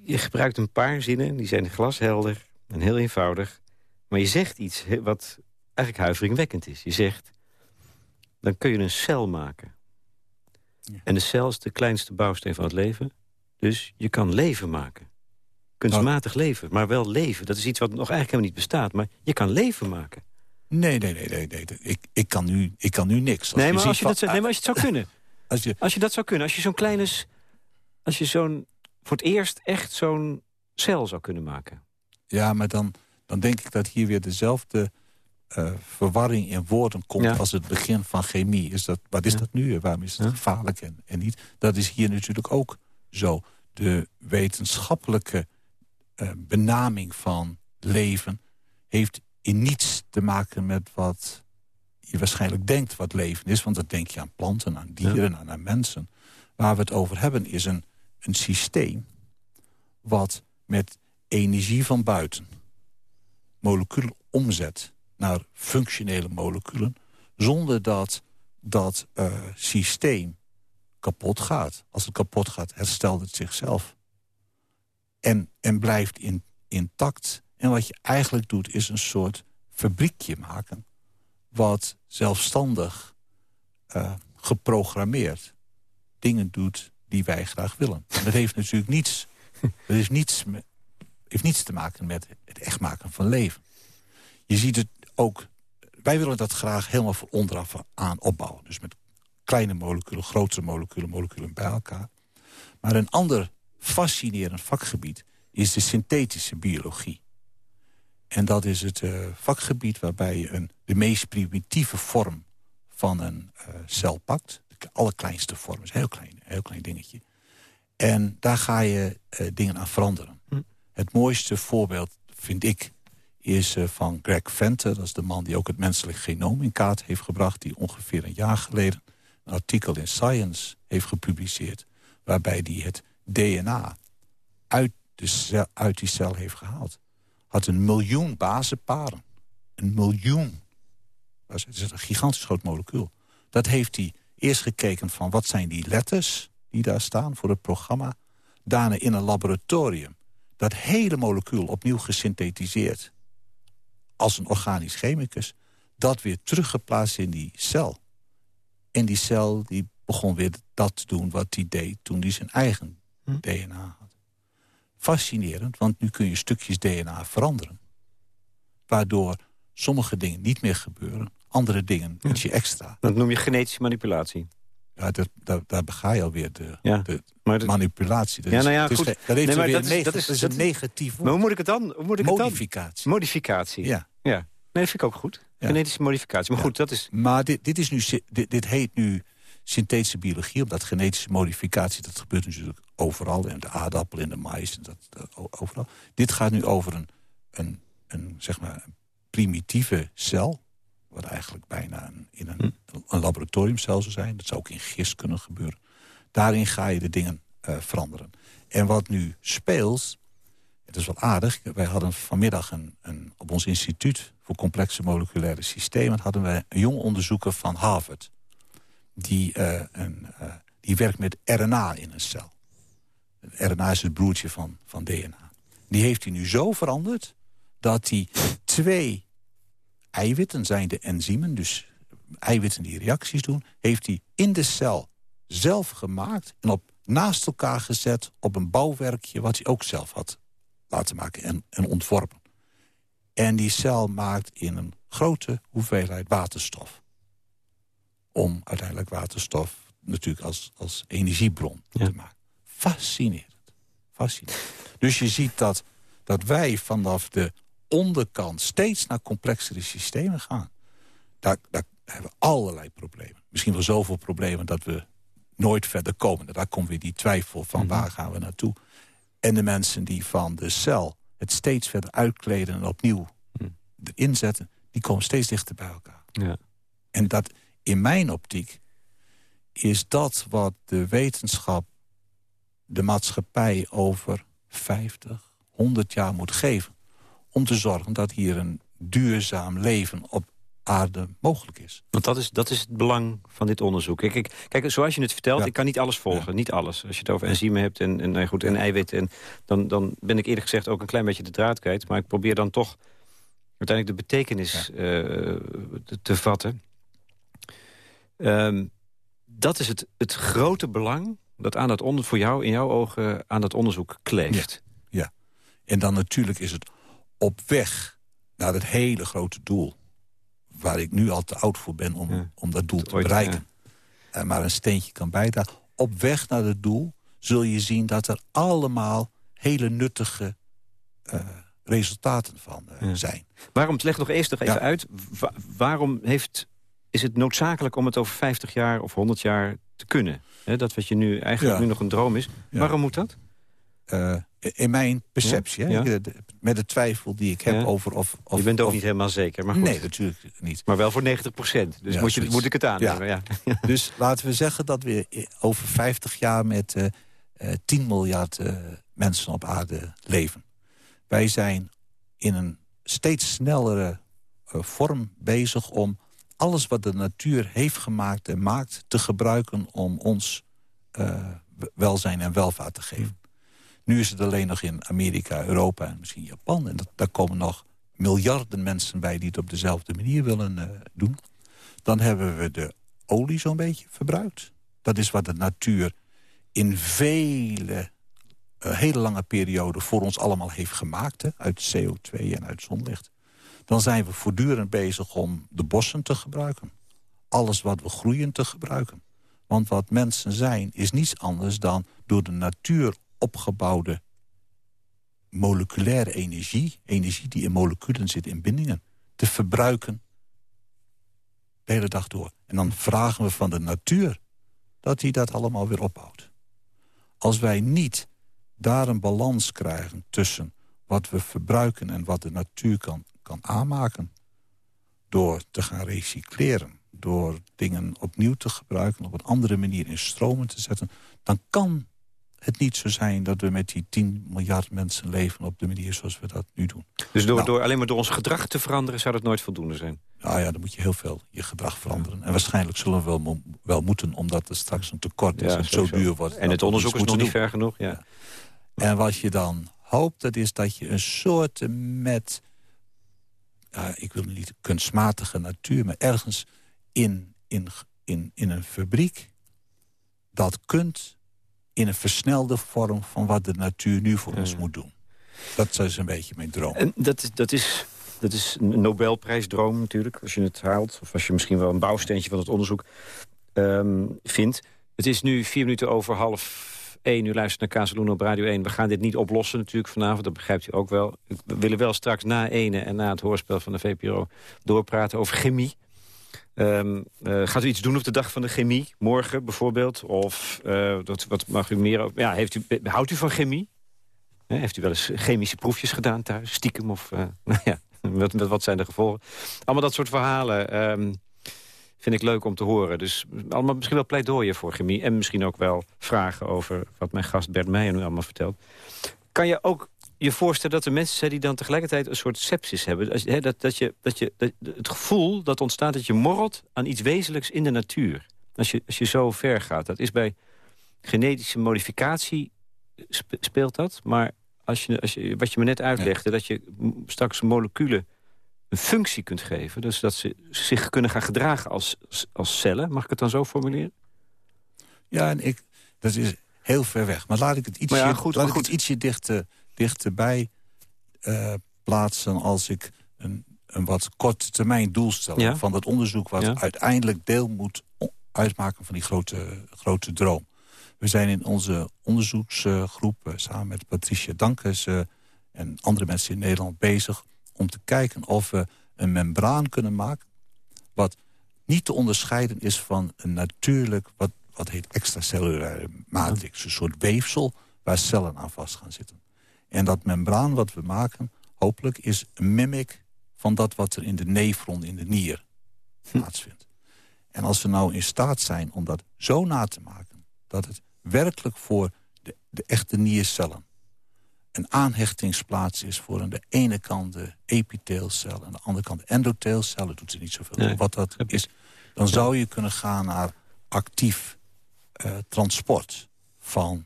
Je gebruikt een paar zinnen, die zijn glashelder en heel eenvoudig. Maar je zegt iets wat eigenlijk huiveringwekkend is. Je zegt, dan kun je een cel maken. Ja. En de cel is de kleinste bouwsteen van het leven. Dus je kan leven maken. Kunstmatig oh. leven, maar wel leven. Dat is iets wat nog eigenlijk helemaal niet bestaat. Maar je kan leven maken. Nee, nee, nee. nee, nee. Ik, ik, kan nu, ik kan nu niks. Als nee, maar als je dat, nee, maar als je het zou kunnen. als, je, als je dat zou kunnen. Als je zo'n kleine... Als je zo'n... Voor het eerst echt zo'n cel zou kunnen maken. Ja, maar dan dan denk ik dat hier weer dezelfde uh, verwarring in woorden komt... als het begin van chemie. Is dat, wat is dat nu? Waarom is het gevaarlijk en, en niet? Dat is hier natuurlijk ook zo. De wetenschappelijke uh, benaming van leven... heeft in niets te maken met wat je waarschijnlijk denkt wat leven is. Want dan denk je aan planten, aan dieren, ja. aan mensen. Waar we het over hebben is een, een systeem... wat met energie van buiten moleculen omzet naar functionele moleculen... zonder dat dat uh, systeem kapot gaat. Als het kapot gaat, herstelt het zichzelf. En, en blijft in, intact. En wat je eigenlijk doet, is een soort fabriekje maken... wat zelfstandig uh, geprogrammeerd dingen doet die wij graag willen. En dat heeft natuurlijk niets, dat heeft niets heeft niets te maken met het echt maken van leven. Je ziet het ook... Wij willen dat graag helemaal van onderaf aan opbouwen. Dus met kleine moleculen, grotere moleculen, moleculen bij elkaar. Maar een ander fascinerend vakgebied is de synthetische biologie. En dat is het uh, vakgebied waarbij je een, de meest primitieve vorm van een uh, cel pakt. De allerkleinste vorm, is een heel klein, heel klein dingetje. En daar ga je uh, dingen aan veranderen. Het mooiste voorbeeld, vind ik, is uh, van Greg Venter. Dat is de man die ook het menselijk genoom in kaart heeft gebracht... die ongeveer een jaar geleden een artikel in Science heeft gepubliceerd... waarbij hij het DNA uit, de uit die cel heeft gehaald. Had een miljoen bazenparen. Een miljoen. Dat is een gigantisch groot molecuul. Dat heeft hij eerst gekeken van wat zijn die letters die daar staan voor het programma. Daarna in een laboratorium dat hele molecuul opnieuw gesynthetiseerd... als een organisch chemicus, dat weer teruggeplaatst in die cel. En die cel die begon weer dat te doen wat hij deed toen hij zijn eigen hm. DNA had. Fascinerend, want nu kun je stukjes DNA veranderen. Waardoor sommige dingen niet meer gebeuren, andere dingen hm. je extra. Dat noem je genetische manipulatie. Ja, dat, dat, daar bega je alweer de, de manipulatie. Dat ja, nou ja, goed. dat, nee, dat, is, dat, is, een negatief woord. Maar hoe moet ik het dan? Hoe moet ik modificatie. Het dan? Modificatie. Ja. ja. Nee, dat vind ik ook goed. Genetische modificatie. Maar goed, dat is... Maar dit, dit, is nu, dit, dit heet nu synthetische biologie, omdat genetische modificatie... dat gebeurt natuurlijk overal, in de aardappel, in de mais, dat, overal. Dit gaat nu over een, een, een, zeg maar, een primitieve cel Wat eigenlijk bijna een, in een, hm. een laboratoriumcel zou zijn. Dat zou ook in gist kunnen gebeuren. Daarin ga je de dingen uh, veranderen. En wat nu speelt, het is wel aardig. Wij hadden vanmiddag een, een, op ons instituut voor complexe moleculaire systemen... hadden wij een jong onderzoeker van Harvard. Die, uh, een, uh, die werkt met RNA in een cel. RNA is het broertje van, van DNA. Die heeft hij nu zo veranderd dat hij twee eiwitten, zijn de enzymen... dus eiwitten die reacties doen... heeft hij in de cel zelf gemaakt en op naast elkaar gezet op een bouwwerkje... wat hij ook zelf had laten maken en, en ontworpen. En die cel maakt in een grote hoeveelheid waterstof. Om uiteindelijk waterstof natuurlijk als, als energiebron te maken. Fascinerend. Fascinerend. Dus je ziet dat, dat wij vanaf de onderkant steeds naar complexere systemen gaan. Daar, daar hebben we allerlei problemen. Misschien wel zoveel problemen dat we nooit verder komen. Daar komt weer die twijfel van mhm. waar gaan we naartoe. En de mensen die van de cel het steeds verder uitkleden... en opnieuw mm. erin zetten, die komen steeds dichter bij elkaar. Ja. En dat in mijn optiek is dat wat de wetenschap de maatschappij over 50, 100 jaar moet geven. Om te zorgen dat hier een duurzaam leven op aarde mogelijk is. Want dat is, dat is het belang van dit onderzoek. Kijk, kijk, kijk zoals je het vertelt, ik kan niet alles volgen. Niet alles. Als je het over enzymen hebt en, en, nou goed, en eiwitten... En, dan, dan ben ik eerlijk gezegd ook een klein beetje de draad kwijt. Maar ik probeer dan toch uiteindelijk de betekenis uh, te, te, vatten. Um, dat is het, het grote belang dat aan dat onder, voor jou, in jouw ogen, aan dat onderzoek kleeft. Ja. en dan natuurlijk is het op weg naar het hele grote doel waar ik nu al te oud voor ben om, om dat doel te bereiken. Ja. maar een steentje kan bijdragen. Op weg naar het doel zul je zien dat er allemaal hele nuttige uh, resultaten van uh, zijn. Waarom, leg nog eerst nog even uit, waarom heeft, is het noodzakelijk om het over 50 jaar of 100 jaar te kunnen? dat wat je nu eigenlijk nu nog een droom is. Waarom moet dat? Uh, in mijn perceptie. Met de twijfel die ik heb over of, of... Je bent ook niet helemaal zeker, maar goed. Nee, natuurlijk niet. Maar wel voor 90 procent. Dus moet, je, moet ik het aannemen. Ja. Dus laten we zeggen dat we over 50 jaar met uh, uh, 10 miljard uh, mensen op aarde leven. Wij zijn in een steeds snellere vorm bezig om alles wat de natuur heeft gemaakt en maakt... te gebruiken om ons welzijn en welvaart te geven. Nu is het alleen nog in Amerika, Europa en misschien Japan. En daar komen nog miljarden mensen bij die het op dezelfde manier willen uh, doen. Dan hebben we de olie zo'n beetje verbruikt. Dat is wat de natuur in vele, uh, hele lange perioden voor ons allemaal heeft gemaakt. Hè, uit CO2 en uit zonlicht. Dan zijn we voortdurend bezig om de bossen te gebruiken. Alles wat we groeien te gebruiken. Want wat mensen zijn is niets anders dan door de natuur opgebouwde moleculaire energie... energie die in moleculen zit, in bindingen... te verbruiken de hele dag door. En dan vragen we van de natuur dat hij dat allemaal weer opbouwt. Als wij niet daar een balans krijgen tussen wat we verbruiken... en wat de natuur kan, kan aanmaken... door te gaan recycleren, door dingen opnieuw te gebruiken... op een andere manier in stromen te zetten... dan kan het niet zo zijn dat we met die 10 miljard mensen leven... op de manier zoals we dat nu doen. Dus door, nou. door, alleen maar door ons gedrag te veranderen... zou dat nooit voldoende zijn? Nou ja, dan moet je heel veel je gedrag veranderen. En waarschijnlijk zullen we wel, wel moeten... omdat er straks een tekort is en zo duur wordt. En het onderzoek is nog niet ver genoeg, ja. En wat je dan hoopt, dat is dat je een soort met... ik wil niet kunstmatige natuur... maar ergens in, in, in, in een fabriek dat kunt in een versnelde vorm van wat de natuur nu voor ons moet doen. Dat is een beetje mijn droom. En dat, is, dat, is, dat is een Nobelprijsdroom natuurlijk, als je het haalt. Of als je misschien wel een bouwsteentje van het onderzoek um, vindt. Het is nu vier minuten over half één. U luistert naar Casaluna op Radio 1. We gaan dit niet oplossen natuurlijk vanavond, dat begrijpt u ook wel. We willen wel straks na ene en na het hoorspel van de VPRO doorpraten over chemie. Um, uh, gaat u iets doen op de dag van de chemie? Morgen bijvoorbeeld? Of dat, wat mag u meer? Ja, heeft u, houdt u van chemie? heeft u wel eens chemische proefjes gedaan thuis? Stiekem of... Uh, nou ja. wat, wat zijn de gevolgen? Allemaal dat soort verhalen ehm, vind ik leuk om te horen. Dus allemaal misschien wel pleidooien voor chemie. En misschien ook wel vragen over wat mijn gast Bert Meijer nu allemaal vertelt. Kan je ook je voorstellen dat er mensen zijn die dan tegelijkertijd een soort sepsis hebben? Als, dat, dat je, dat je, dat, het gevoel dat ontstaat dat je morrelt aan iets wezenlijks in de natuur. Als je, als je zo ver gaat. Dat is bij genetische modificatie speelt dat. Maar als je, als je, wat je me net uitlegde, dat je straks moleculen een functie kunt geven. Dus dat ze zich kunnen gaan gedragen als, als cellen. Mag ik het dan zo formuleren? Ja, en ik, dat is heel ver weg. Maar laat ik het ietsje, ja, goed, laat ik het ietsje dichter, dichterbij uh, plaatsen... als ik een, een wat korte termijn doelstelling van dat onderzoek... wat uiteindelijk deel moet uitmaken van die grote, grote droom. We zijn in onze onderzoeksgroep, samen met Patricia Dankes... Eh, en andere mensen in Nederland bezig om te kijken of we een membraan kunnen maken... wat niet te onderscheiden is van een natuurlijk, wat, wat heet extracellulaire matrix. Een soort weefsel waar cellen aan vast gaan zitten. En dat membraan wat we maken, hopelijk, is een mimic van dat wat er in de nefron, in de nier, hm. plaatsvindt. En als we nou in staat zijn om dat zo na te maken... dat het werkelijk voor de, de echte niercellen een aanhechtingsplaats is voor aan de ene kant de epiteelcel... en aan de andere kant de endotheelcellen, doet ze niet zoveel. Nee. Wat dat is, dan zou je kunnen gaan naar actief uh, transport van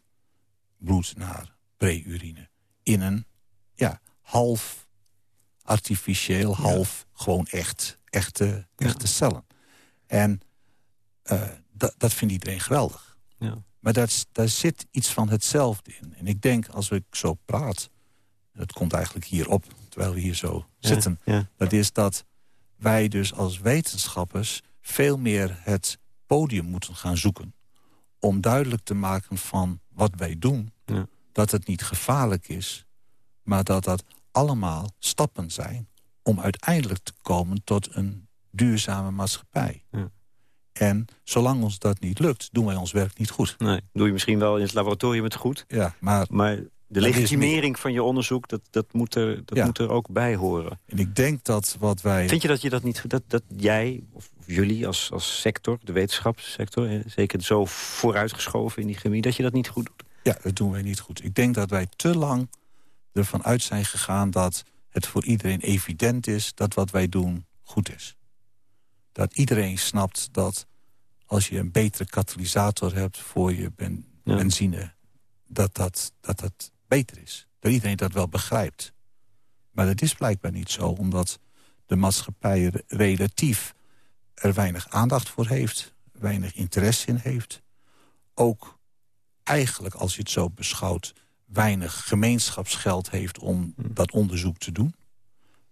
bloed naar preurine. In een ja, half artificieel, half gewoon echt, echte, echte cellen. En uh, dat vindt iedereen geweldig. Ja. Maar daar, daar zit iets van hetzelfde in. En ik denk, als ik zo praat... dat komt eigenlijk hierop, terwijl we hier zo zitten... dat is dat wij dus als wetenschappers... veel meer het podium moeten gaan zoeken... om duidelijk te maken van wat wij doen... Dat het niet gevaarlijk is... maar dat dat allemaal stappen zijn... om uiteindelijk te komen tot een duurzame maatschappij. Ja. En zolang ons dat niet lukt, doen wij ons werk niet goed. Nee, doe je misschien wel in het laboratorium het goed. Ja, maar... maar de legitimering van je onderzoek, dat, dat, moet, er, dat moet er ook bij horen. En ik denk dat wat wij... Vind je dat, je dat, niet, dat, dat jij, of jullie als, als sector, de wetenschapssector... zeker zo vooruitgeschoven in die chemie, dat je dat niet goed doet? Ja, dat doen wij niet goed. Ik denk dat wij te lang ervan uit zijn gegaan... dat het voor iedereen evident is dat wat wij doen goed is dat iedereen snapt dat als je een betere katalysator hebt voor je benzine... Dat, dat, dat dat beter is. Dat iedereen dat wel begrijpt. Maar dat is blijkbaar niet zo, omdat de maatschappij relatief er weinig aandacht voor heeft, weinig interesse in heeft. Ook eigenlijk, als je het zo beschouwt, weinig gemeenschapsgeld heeft om hm. dat onderzoek te doen.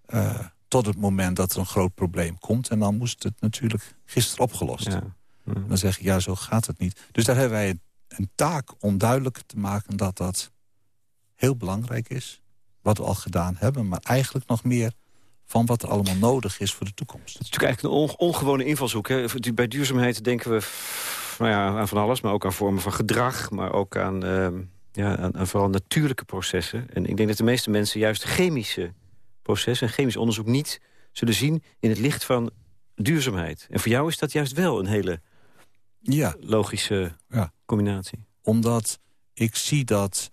Uh, tot het moment dat er een groot probleem komt. En dan moest het natuurlijk gisteren opgelost. Ja. Dan zeg ik, ja, zo gaat het niet. Dus daar hebben wij een taak om duidelijk te maken dat dat heel belangrijk is. Wat we al gedaan hebben, maar eigenlijk nog meer van wat er allemaal nodig is voor de toekomst. Het is natuurlijk eigenlijk een ongewone invalshoek. Hè? Bij duurzaamheid denken we nou ja, aan van alles, maar ook aan vormen van gedrag... maar ook aan, uh, ja, aan, aan, vooral natuurlijke processen. En ik denk dat de meeste mensen juist chemische proces en chemisch onderzoek niet zullen zien... in het licht van duurzaamheid. En voor jou is dat juist wel een hele ja. logische ja. combinatie. Omdat ik zie dat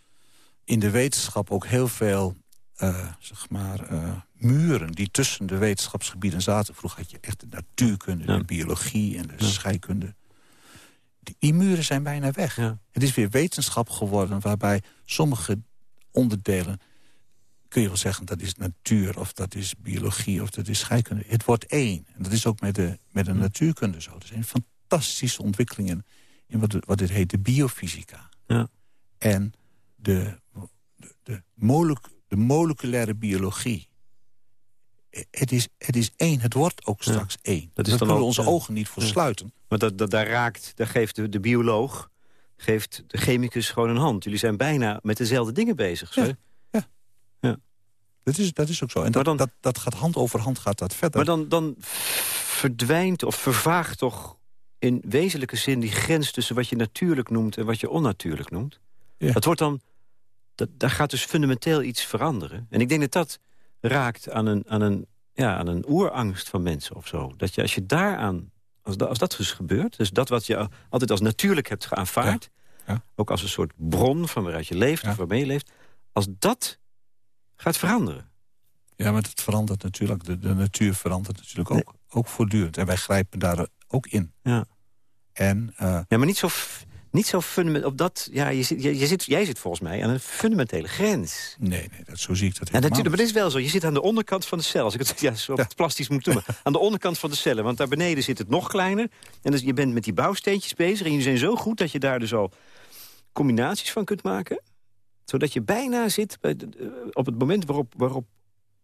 in de wetenschap ook heel veel uh, zeg maar, uh, muren... die tussen de wetenschapsgebieden zaten. Vroeger had je echt de natuurkunde, de biologie en de scheikunde. Die, muren zijn bijna weg. Het is weer wetenschap geworden waarbij sommige onderdelen kun je wel zeggen dat is natuur of dat is biologie of dat is scheikunde. Het wordt één. En dat is ook met de, met de hm. natuurkunde zo. Er zijn fantastische ontwikkelingen in wat, wat dit heet de biofysica. Ja. En de, de, de, de moleculaire biologie. Het is, het is één, het wordt ook straks één. Dat is Daar kunnen we onze ogen niet voor sluiten. Maar dat, dat, daar raakt, daar geeft de, de bioloog geeft de chemicus gewoon een hand. Jullie zijn bijna met dezelfde dingen bezig. Ja. Dat is, dat is ook zo. En dat, dan, dat, dat gaat hand over hand gaat dat verder. Maar dan, dan verdwijnt of vervaagt toch in wezenlijke zin... die grens tussen wat je natuurlijk noemt en wat je onnatuurlijk noemt. Ja. Dat wordt dan... Dat, daar gaat dus fundamenteel iets veranderen. En ik denk dat dat raakt aan een, aan een, ja, aan een oerangst van mensen of zo. Dat je, als je daaraan, als, dat, als dat dus gebeurt... dus dat wat je altijd als natuurlijk hebt geaanvaard... Ja. ook als een soort bron van waaruit je leeft of waarmee je leeft... als dat gaat veranderen. Ja, maar het verandert natuurlijk. De, de natuur verandert natuurlijk ook, ook voortdurend. En wij grijpen daar ook in. Ja. En, uh, ja, maar niet zo, niet zo fundamenteel. Op dat, ja, je zit, je, je, zit, jij zit volgens mij aan een fundamentele grens. Nee, nee dat, zo zie ik dat ja, natuurlijk. Maar het is wel zo. Je zit aan de onderkant van de cel. Als ik het ja, zo ja. plastisch moet doen. aan de onderkant van de cellen. Want daar beneden zit het nog kleiner. En dus je bent met die bouwsteentjes bezig. En jullie zijn zo goed dat je daar dus al combinaties van kunt maken. Zodat je bijna zit bij op het moment waarop, waarop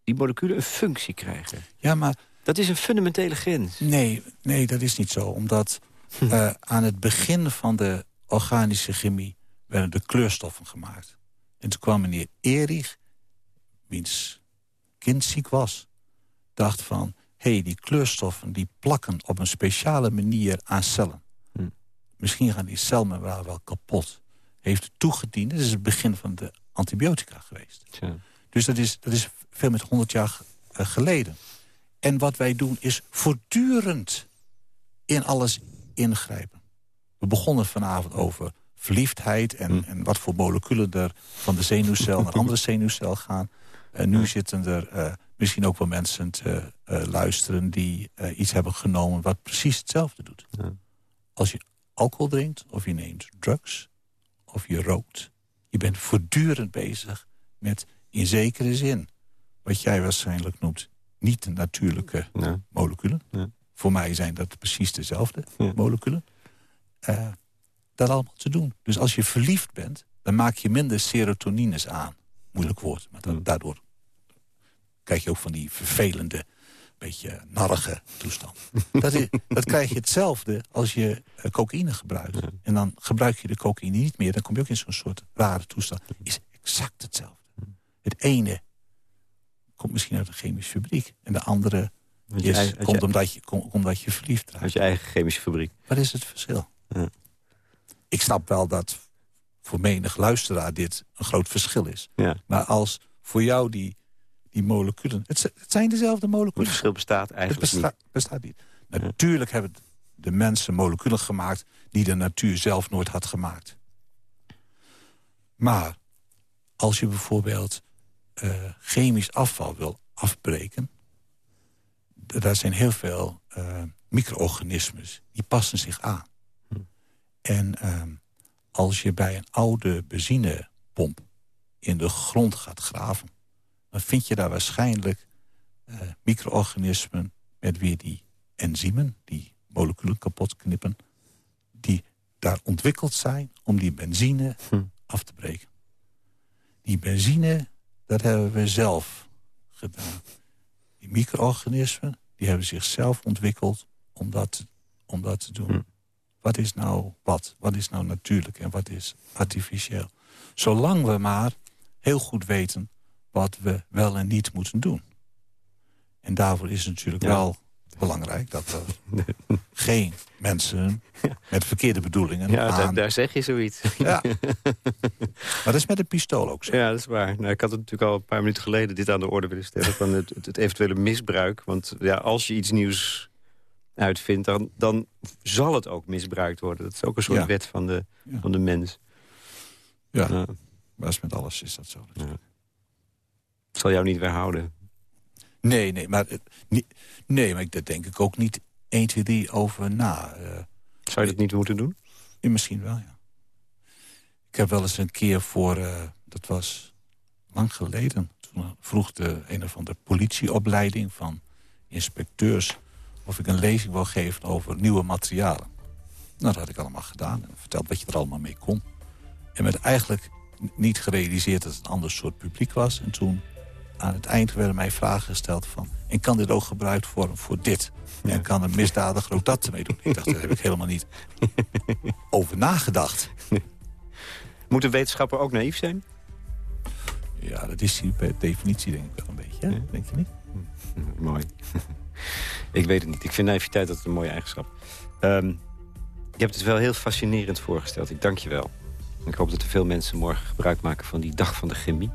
die moleculen een functie krijgen. Ja, maar... Dat is een fundamentele grens. Nee, nee dat is niet zo. Omdat hm. uh, aan het begin van de organische chemie werden de kleurstoffen gemaakt. En toen kwam meneer Erich, wiens kind ziek was, dacht van... hé, hey, die kleurstoffen die plakken op een speciale manier aan cellen. Hm. Misschien gaan die cellen wel, wel kapot. Heeft toegediend, dat is het begin van de antibiotica geweest. Dus dat is, dat is veel met honderd jaar uh, geleden. En wat wij doen is voortdurend in alles ingrijpen. We begonnen vanavond over verliefdheid... en, hm. en wat voor moleculen er van de zenuwcel naar andere zenuwcel gaan. En nu zitten er uh, misschien ook wel mensen te uh, luisteren... die uh, iets hebben genomen wat precies hetzelfde doet. Ja. Als je alcohol drinkt, of je neemt drugs, of je rookt... je bent voortdurend bezig met in zekere zin... wat jij waarschijnlijk noemt niet natuurlijke ja. moleculen. Ja. Voor mij zijn dat precies dezelfde moleculen. Uh, dat allemaal te doen. Dus als je verliefd bent, dan maak je minder serotonines aan. Moeilijk woord, maar dan, daardoor krijg je ook van die vervelende, beetje narrige toestand. dat, is, dat krijg je hetzelfde als je uh, cocaïne gebruikt. En dan gebruik je de cocaïne niet meer, dan kom je ook in zo'n soort rare toestand. is exact hetzelfde. Het ene komt misschien uit een chemische fabriek. En de andere is, komt omdat, je, omdat je verliefd raakt. Uit je eigen chemische fabriek. Wat is het verschil? Ja. Ik snap wel dat voor menig luisteraar dit een groot verschil is. Ja. Maar als voor jou die, die moleculen... Het, het zijn dezelfde moleculen. Het verschil bestaat eigenlijk het besta niet. bestaat niet. Natuurlijk hebben de mensen moleculen gemaakt... die de natuur zelf nooit had gemaakt. Maar als je bijvoorbeeld uh, chemisch afval wil afbreken... daar zijn heel veel uh, micro-organismes die passen zich aan. En uh, als je bij een oude benzinepomp in de grond gaat graven... dan vind je daar waarschijnlijk uh, micro-organismen... met weer die enzymen, die moleculen kapot knippen... die daar ontwikkeld zijn om die benzine hm. af te breken. Die benzine dat hebben we zelf gedaan. Die micro-organismen die hebben zichzelf ontwikkeld om dat, om dat te doen. Hm. Wat is nou wat? Wat is nou natuurlijk en wat is artificieel? Zolang we maar heel goed weten wat we wel en niet moeten doen. En daarvoor is het natuurlijk wel belangrijk dat er geen mensen met verkeerde bedoelingen Ja, daar, daar, zeg je zoiets. Ja. maar dat is met een pistool ook zo. Ja, dat is waar. Nou, ik had het natuurlijk al een paar minuten geleden dit aan de orde willen stellen... van het, het eventuele misbruik. Want ja, als je iets nieuws uitvindt, dan, dan zal het ook misbruikt worden. Dat is ook een soort wet van de, van de mens. Ja, maar met alles is dat zo. Ja. Het zal jou niet weerhouden. Nee, nee, maar, nee, maar daar denk ik ook niet 1, 2, 3 over na. Uh, Zou je dat niet moeten doen? Ja, misschien wel, ja. Ik heb wel eens een keer voor, uh, dat was lang geleden... toen vroeg de een of andere politieopleiding van inspecteurs... of ik een lezing wil geven over nieuwe materialen. Nou, dat had ik allemaal gedaan en verteld wat je er allemaal mee kon. En met eigenlijk niet gerealiseerd dat het een ander soort publiek was. En toen aan het eind werden mij vragen gesteld van... en kan dit ook gebruikt worden voor dit? En kan een misdadiger ook dat ermee doen? Ik dacht, daar heb ik helemaal niet over nagedacht. Moet een wetenschapper ook naïef zijn? Ja, dat is hij per definitie denk ik wel een beetje. Ja? Denk je niet? Hm, mooi. Ik weet het niet. Ik vind naïviteit dat een mooie eigenschap. Um, je hebt het wel heel fascinerend voorgesteld. Ik dank je wel. Ik hoop dat er veel mensen morgen gebruik maken van die dag van de chemie.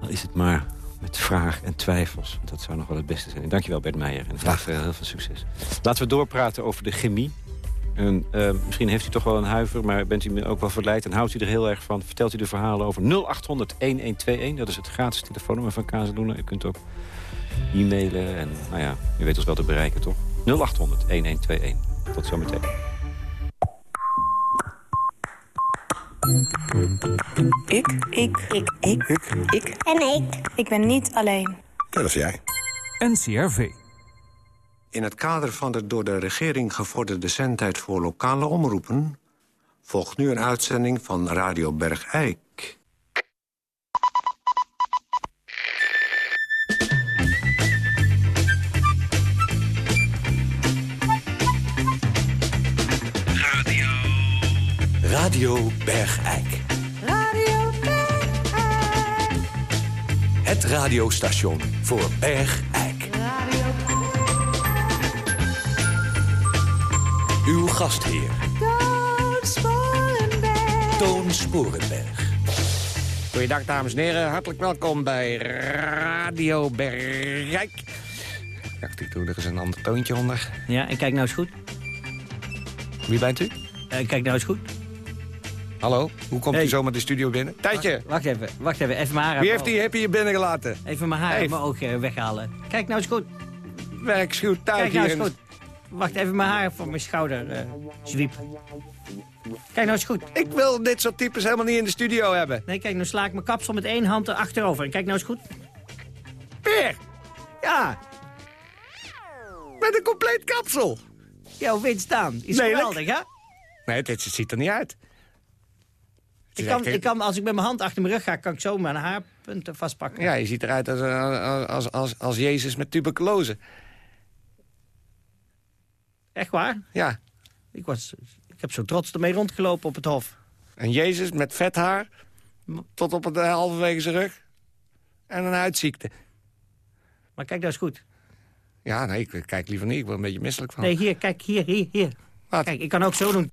Al is het maar met vragen en twijfels. Dat zou nog wel het beste zijn. Dankjewel Bert Meijer en graag heel veel succes. Laten we doorpraten over de chemie. Uh, misschien heeft u toch wel een huiver, maar bent u ook wel verleid... en houdt u er heel erg van. Vertelt u de verhalen over 0800-1121. Dat is het gratis telefoonnummer van Kazeloenen. U kunt ook e-mailen en nou ja, u weet ons wel te bereiken, toch? 0800-1121. Tot zometeen. Ik. Ik. Ik. Ik. Ik. Ik. En ik. Ik ben niet alleen. Dat is jij. NCRV. In het kader van de door de regering gevorderde zendtijd voor lokale omroepen... volgt nu een uitzending van Radio Bergijk. Radio Bergijk. Radio Bergijk. Het radiostation voor Bergijk. Uw gastheer, Toon Sporenberg. Toon Sporenberg. Goeiedag, dames en heren. Hartelijk welkom bij Radio Bergijk. Ik dacht, ik doe er eens een ander toontje onder. Ja, en kijk nou eens goed. Wie bent u? Eh, kijk nou eens goed. Hallo, hoe komt Hey. u zomaar de studio binnen? Tijdje, Wacht, wacht even, wacht even. Even mijn haar wie heeft die hippie hier binnengelaten? oog- Even mijn haar uit mijn oog eh, weghalen. Kijk nou eens goed. Werkschuw tuig Kijk nou hier. eens goed. Wacht, even mijn haar van mijn schouder eh zwiep. Kijk nou eens goed. Ik wil dit soort types helemaal niet in de studio hebben. Nee, kijk, nou sla ik mijn kapsel met één hand erachterover. En kijk nou eens goed. Peer, Ja, met een compleet kapsel. je het staan? Is Lelijk. geweldig, hè? Nee, dit ziet er niet uit. Ik is kan, ik kan, als ik met mijn hand achter mijn rug ga, kan ik zo mijn haarpunten vastpakken. Ja, je ziet eruit als, als, als, als, als Jezus met tuberculose. Echt waar? Ja, Ik, was, ik heb zo trots ermee rondgelopen op het hof. en Jezus met vet haar tot op het eh, halverwege zijn rug. En een huidziekte. Maar kijk nou eens goed. Ja, nee, ik kijk liever niet. Ik word een beetje misselijk van. Nee, hier, kijk, hier, hier, hier. Wat? Kijk, ik kan ook zo doen.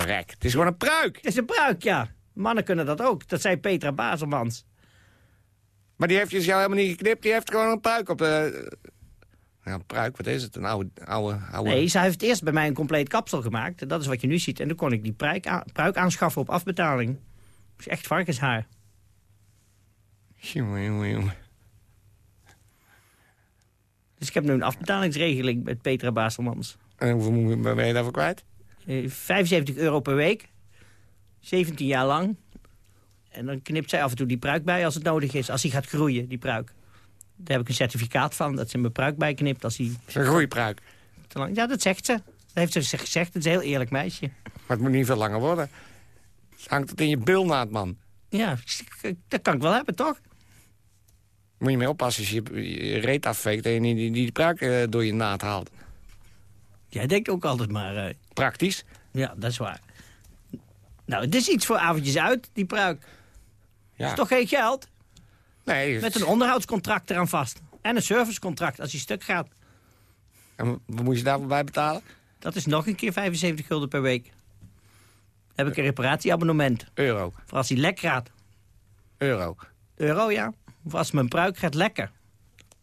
Verrek. Het is gewoon een pruik. Het is een pruik, ja. Mannen kunnen dat ook. Dat zei Petra Bazelmans. Maar die heeft dus jou helemaal niet geknipt. Die heeft gewoon een pruik op de... Ja, een pruik, wat is het? Een oude... oude, oude... Nee, ze heeft eerst bij mij een compleet kapsel gemaakt. Dat is wat je nu ziet. En toen kon ik die pruik, pruik aanschaffen op afbetaling. Dat is echt varkenshaar. Jongen, jongen, jongen. Dus ik heb nu een afbetalingsregeling met Petra Baselmans. En hoeveel moet- ben je daarvoor kwijt? Eh, 75 euro per week. 17 jaar lang. En dan knipt zij af en toe die pruik bij als het nodig is. Als hij gaat groeien, die pruik. Daar heb ik een certificaat van dat ze mijn pruik bijknipt als hij Dat een groeipruik. te lang... Ja, dat zegt ze. Dat heeft ze gezegd. Het is een heel eerlijk meisje. Maar het moet niet veel langer worden. Hangt het in je bilnaad, man. Ja, dat kan ik wel hebben, toch? Moet je mee oppassen als je je reet afveegt... en je niet die, die pruik eh, door je naad haalt. Jij denkt ook altijd maar... eh, Praktisch. ja, dat is waar. Nou, het is iets voor avondjes uit, die pruik. Ja. is toch geen geld? Nee, Met een onderhoudscontract eraan vast. En een servicecontract als hij stuk gaat. en wat moet je daarvoor bij betalen? Dat is nog een keer 75 gulden per week. Heb ik een reparatieabonnement. Euro. Voor als hij lek gaat. Euro. Euro, ja. Of als mijn pruik gaat lekken.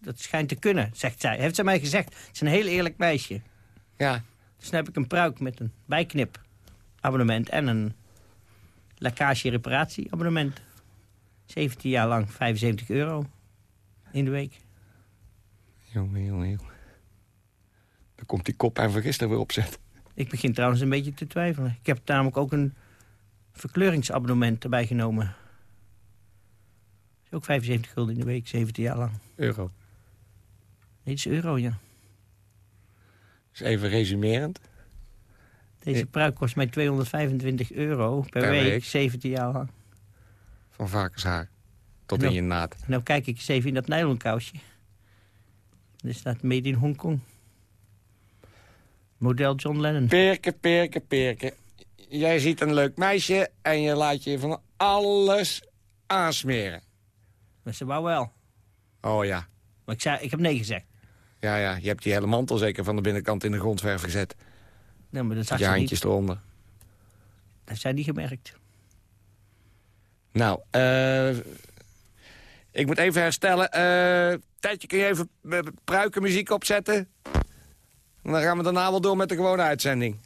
Dat schijnt te kunnen, zegt zij. Heeft zij mij gezegd. Het is een heel eerlijk meisje. Ja. Dus dan heb ik een pruik met een bijknipabonnement en een lekkage-reparatieabonnement. 17 jaar lang, 75 euro in de week. Jongen, jongen, jongen. Dan komt die kop en vergister weer opzet. Ik begin trouwens een beetje te twijfelen. Ik heb namelijk ook een verkleuringsabonnement erbij genomen. is ook 75 gulden in de week, 17 jaar lang. Euro. Nee, is euro, ja. Dus even resumerend. Deze pruik kost mij 225 euro per, Per week, week. 17 jaar lang. Van varkenshaar. Tot Ja. in je naad. Nou kijk ik eens even in dat nylonkousje. Er staat Made in Hongkong. Model John Lennon. Perken, perken, perken. Jij ziet een leuk meisje en je laat je van alles aansmeren. Maar ze wou wel. Oh ja. Maar ik, zei, ik heb nee gezegd. Ja, ja. Je hebt die hele mantel zeker van de binnenkant in de grondverf gezet. Nee, maar dat zag je niet. handjes eronder. Dat heeft zij niet gemerkt. Nou, eh, Ik moet even herstellen. Uh, Tijdje, kun je even pruikenmuziek opzetten? En dan gaan we daarna wel door met de gewone uitzending.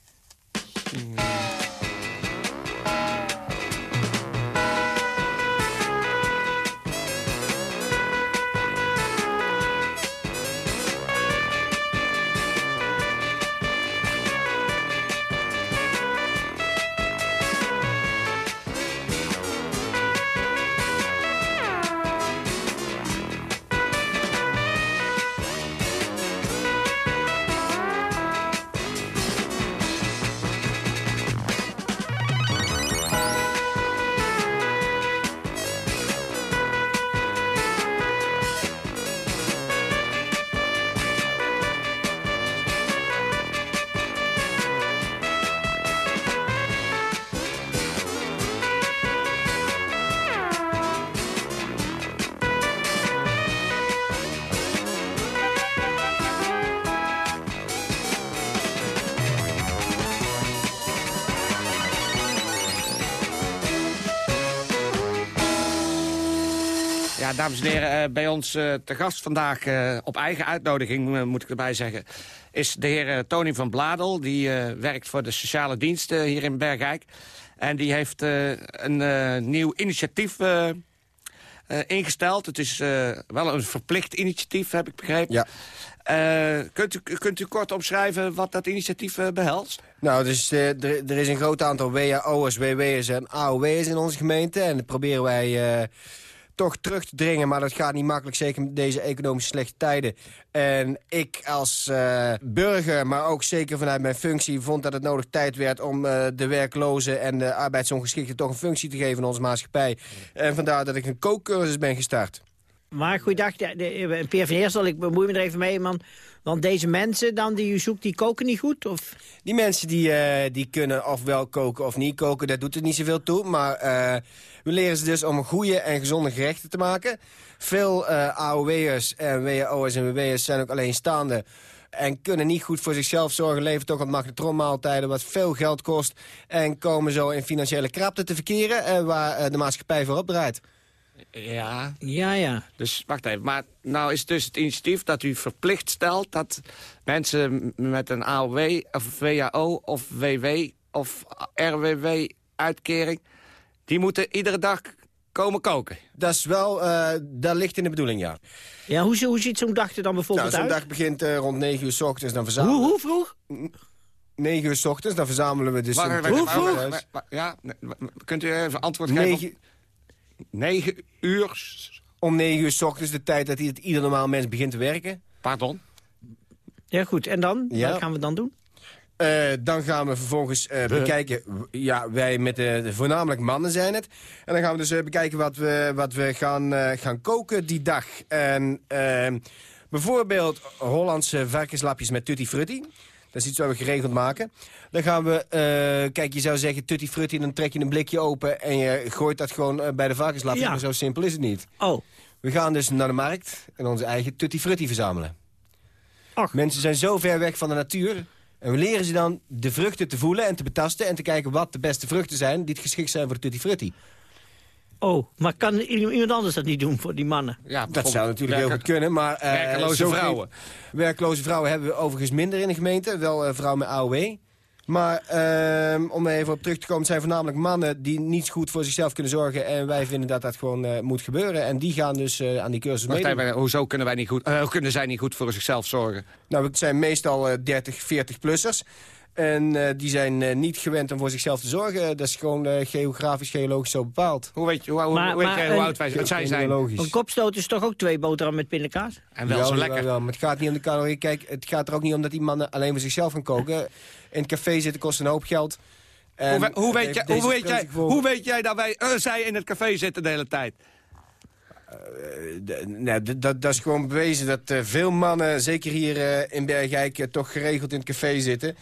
Dames en heren, eh, bij ons eh, te gast vandaag eh, op eigen uitnodiging, moet ik erbij zeggen... is de heer Tony van Bladel. Die werkt voor de sociale diensten hier in Bergijk. En die heeft een nieuw initiatief ingesteld. Het is wel een verplicht initiatief, heb ik begrepen. Ja. kunt, u, kunt u kort omschrijven wat dat initiatief behelst? Nou, dus, er, er, is een groot aantal WAO'ers, WW'ers en AOW'ers in onze gemeente. En dat proberen wij toch terug te dringen. Maar dat gaat niet makkelijk, zeker met deze economisch slechte tijden. En ik als uh, burger, maar ook zeker vanuit mijn functie... vond dat het nodig tijd werd om uh, de werklozen en de arbeidsongeschikten... toch een functie te geven in onze maatschappij. En vandaar dat ik een kookcursus ben gestart. Maar goeiedag, Peer van ik bemoei me er even mee, man. Want deze mensen dan die u zoekt, die koken niet goed? Of? Die mensen die, uh, die kunnen ofwel koken of niet koken, dat doet er niet zoveel toe. Maar uh, we leren ze dus om goede en gezonde gerechten te maken. Veel uh, AOW'ers en WO'ers en WW'ers zijn ook alleenstaande en kunnen niet goed voor zichzelf zorgen... leven toch wat magnetronmaaltijden, wat veel geld kost... en komen zo in financiële krapte te verkeren... en waar de maatschappij voor opdraait. Ja. Ja, ja. Dus wacht even. Maar nou is dus het initiatief dat u verplicht stelt... dat mensen met een AOW of WAO of WW of RWW-uitkering... die moeten iedere dag komen koken. Dat is wel, uh, dat ligt in de bedoeling, ja. Ja, hoe, hoe ziet zo'n dag er dan bijvoorbeeld nou, uit? Zo'n dag begint uh, rond 9 uur s ochtends. Dan verzamelen... Hoe, hoe vroeg? 9 uur s ochtends, dan verzamelen we dus... Ja, kunt u even antwoord geven? 9, 9 uur? Om 9 uur s ochtends, de tijd dat ieder normaal mens begint te werken. Pardon? Ja, goed. En dan? Ja. Wat gaan we dan doen? Uh, dan gaan we vervolgens uh, bekijken... Ja, wij met de, de, voornamelijk mannen zijn het. En dan gaan we dus uh, bekijken wat we, wat we gaan, gaan koken die dag. En ehm, bijvoorbeeld Hollandse varkenslapjes met tutti frutti. Dat is iets wat we geregeld maken. Dan gaan we, uh, kijk, je zou zeggen tutti frutti, dan trek je een blikje open... en je gooit dat gewoon uh, bij de varkenslapjes, ja. maar zo simpel is het niet. Oh. We gaan dus naar de markt en onze eigen tutti frutti verzamelen. Ach. Mensen zijn zo ver weg van de natuur... En we leren ze dan de vruchten te voelen en te betasten... en te kijken wat de beste vruchten zijn die het geschikt zijn voor de tutti frutti. Oh, maar kan iemand anders dat niet doen voor die mannen? Ja, dat zou natuurlijk heel goed kunnen, maar... Uh, werkloze vrouwen. Werkloze vrouwen hebben we overigens minder in de gemeente. Wel uh, vrouwen met AOW. Maar uh, om even op terug te komen, het zijn voornamelijk mannen die niet goed voor zichzelf kunnen zorgen. En wij vinden dat dat gewoon uh, moet gebeuren. En die gaan dus uh, aan die cursus mee. Hoezo kunnen, wij niet goed, uh, kunnen zij niet goed voor zichzelf zorgen? Nou, het zijn meestal 30, 40-plussers. En uh, die zijn uh, niet gewend om voor zichzelf te zorgen. Dat is gewoon uh, geografisch, geologisch zo bepaald. Hoe weet je hoe, maar, hoe, weet je, hoe oud wij zijn? zijn? Een kopstoot is toch ook twee boterham met pindakaas? En wel zo lekker. Wel, maar het gaat niet om de calorieën. Kijk, het gaat er ook niet om dat die mannen alleen voor zichzelf gaan koken. In het café zitten kost een hoop geld. Hoe, hoe, weet jij, hoe, weet jij, hoe weet jij dat wij zij in het café zitten de hele tijd? Nee, dat, dat is gewoon bewezen dat uh, veel mannen, zeker hier uh, in Bergijk, toch geregeld in het café zitten.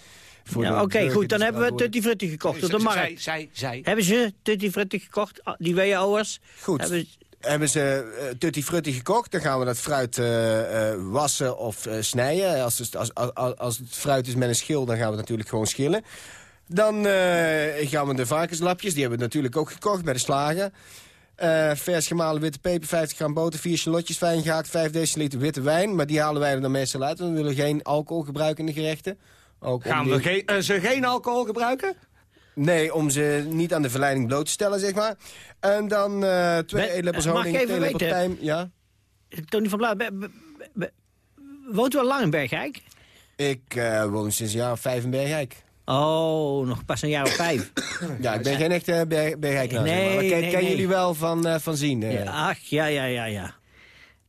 Ja, Oké, goed, dan hebben we Tutti Frutti gekocht op de markt. Zij, zij, zij. Hebben ze Tutti Frutti gekocht, ah, die WO'ers? Goed. Hebben hebben ze uh, tutti frutti gekocht. Dan gaan we dat fruit uh, uh, wassen of snijden. Als het, als, als, als het fruit is met een schil, dan gaan we het natuurlijk gewoon schillen. Dan gaan we de varkenslapjes, die hebben we natuurlijk ook gekocht bij de slager. Uh, vers gemalen witte peper, 50 gram boter, 4 shallotjes, fijn gehakt, 5 deciliter witte wijn. Maar die halen wij er dan meestal uit, want we willen geen alcohol gebruiken in de gerechten. Ook Gaan we geen, uh, ze geen alcohol gebruiken? Nee, om ze niet aan de verleiding bloot te stellen, zeg maar. En dan uh, twee eetlepels honing, twee lepels tijm. Ja? Tony van Blauw, woont u al lang in Bergijk? Ik woon sinds een jaar vijf in Bergijk. Oh, nog pas een jaar of vijf. ja, ik ben geen echte Bergijk. Nee, nee, maar ken, nee, jullie wel van, uh, van zien. Ja, ach, ja, ja, ja, ja.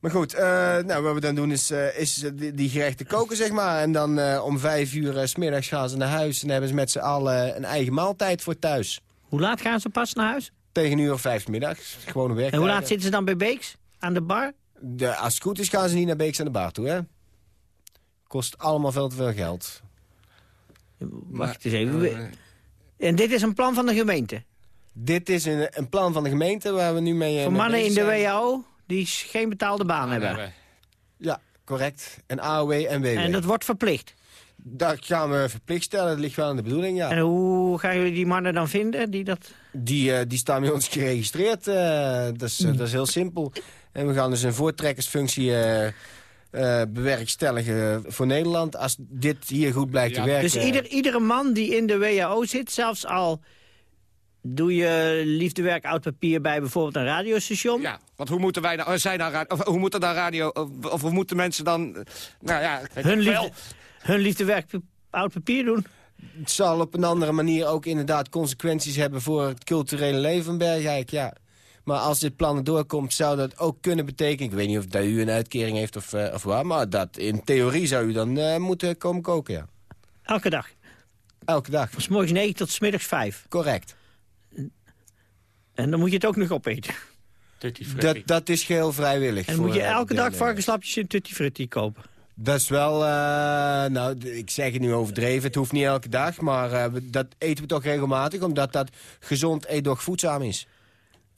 Maar goed, uh, nou, wat we dan doen is, uh, is die, die, gerechten koken, zeg maar. En dan uh, om vijf uur s smiddags gaan ze naar huis... en hebben ze met z'n allen een eigen maaltijd voor thuis. Hoe laat gaan ze pas naar huis? Tegen een uur of vijf middags. Gewoon werk. En hoe laat zitten ze dan bij Beeks? Aan de bar? De, als het goed is, gaan ze niet naar Beeks aan de bar toe, hè? Kost allemaal veel te veel geld. Wacht eens even. En dit is een plan van de gemeente? Dit is een, een plan van de gemeente waar we nu mee... Voor mannen in de WHO? die geen betaalde baan hebben. Ja, correct. En AOW en WW. En dat wordt verplicht? Dat gaan we verplicht stellen, dat ligt wel in de bedoeling, ja. En hoe gaan jullie die mannen dan vinden? Die, dat... die, uh, die staan bij ons geregistreerd. Uh, dat, is, uh, dat is heel simpel. En we gaan dus een voortrekkersfunctie bewerkstelligen voor Nederland... als dit hier goed blijkt te werken. Dus ieder, iedere man die in de WHO zit, zelfs al Doe je liefdewerk oud papier bij bijvoorbeeld een radiostation? Ja, want hoe moeten wij dan, zij dan, of, hoe moeten dan radio, of, of hoe moeten mensen dan, nou ja, hun, liefde, hun liefdewerk oud papier doen? Het zal op een andere manier ook inderdaad consequenties hebben voor het culturele leven van Bergijk, ja. Maar als dit plan doorkomt, zou dat ook kunnen betekenen... ik weet niet of dat u een uitkering heeft of, uh, of waar... maar dat in theorie zou u dan uh, moeten komen koken, ja. Elke dag? Elke dag. Van morgens 9 tot s middags 5? Correct. En dan moet je het ook nog opeten. Dat, dat is geheel vrijwillig. En moet je eh, elke dag varkenslapjes in Tutti Frutti kopen? Dat is wel, uh, nou, ik zeg het nu overdreven, het hoeft niet elke dag, maar uh, dat eten we toch regelmatig, omdat dat gezond, eetdog voedzaam is.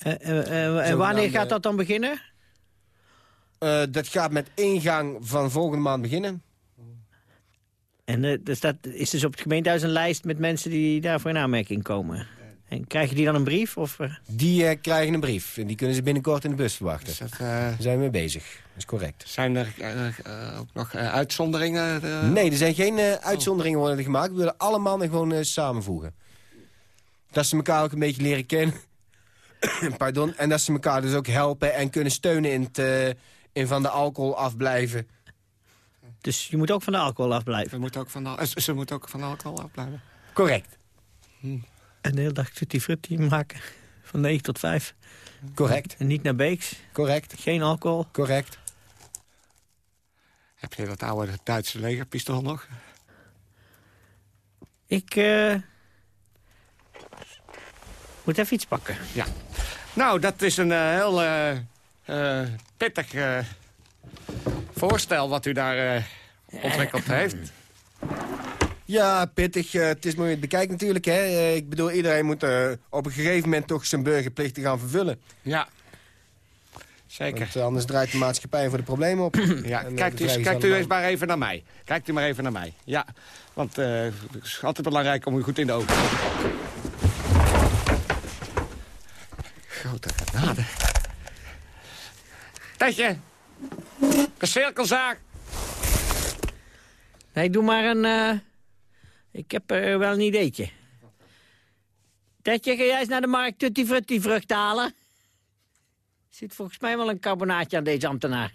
En wanneer gaat dat dan beginnen? dat gaat met ingang van volgende maand beginnen. En dus dat is dus op het gemeentehuis een lijst met mensen die daarvoor in aanmerking komen? En krijgen die dan een brief? Of. Die uh, krijgen een brief. En die kunnen ze binnenkort in de bus verwachten. Dat, uh... Daar zijn we mee bezig. Dat is correct. Zijn er ook nog uitzonderingen? Nee, er zijn geen uitzonderingen worden gemaakt. We willen alle mannen gewoon samenvoegen. Dat ze elkaar ook een beetje leren kennen. Pardon. En dat ze elkaar dus ook helpen en kunnen steunen in, het, in van de alcohol afblijven. Dus je moet ook van de alcohol afblijven? We moeten ook van de, ze moeten ook van de alcohol afblijven. Correct. Hm. En de hele dag tutti maken. Van 9 tot 5. Correct. En niet naar Beeks. Correct. Geen alcohol. Correct. Heb je dat oude Duitse legerpistool nog? Ik uh, moet even iets pakken. Ja. Nou, dat is een uh, heel uh, pittig voorstel wat u daar ontwikkeld heeft. Ja, pittig. Uh, het is mooi te bekijken natuurlijk. Hè. Uh, ik bedoel, iedereen moet uh, op een gegeven moment toch zijn burgerplichten gaan vervullen. Ja. Zeker. Want, anders draait de maatschappij voor de problemen op. ja, kijkt, u, kijkt u eens maar even naar mij. Kijkt u maar even naar mij. Ja, want het is altijd belangrijk om u goed in de ogen te Grote genade. Tetje, de cirkelzaak. Nee, doe maar een... Ik heb er wel een ideetje. Tetje, ga jij eens naar de markt tutti frutti vrucht halen? Er zit volgens mij wel een carbonaatje aan deze ambtenaar.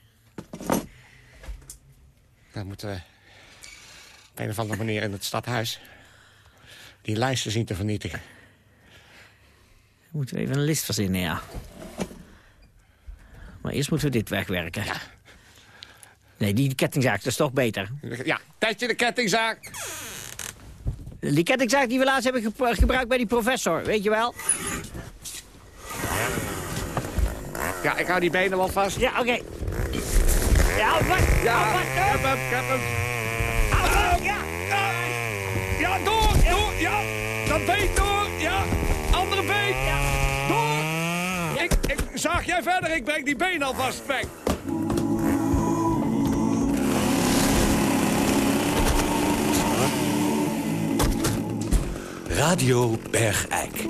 Dan moeten we op een of andere manier in het stadhuis... die lijsten zien te vernietigen. We moeten even een list verzinnen, ja. Maar eerst moeten we dit wegwerken. Ja. Nee, die kettingzaak, dat is toch beter. Ja, Tetje, de kettingzaak. Die kettingzaag die we laatst hebben gebruikt bij die professor, weet je wel? Ja, ik hou die benen wel vast. Ja, oké. Ja, wat? Ja, ik heb hem, ik heb hem. ja. Door, door, ja. Dat been door, ja. Andere been. Ja. Door. Ik, ik, zaag jij verder, ik breng die been alvast weg. Radio Bergijk.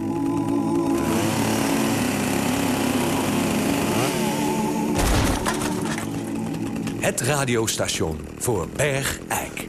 Het radiostation voor Bergijk.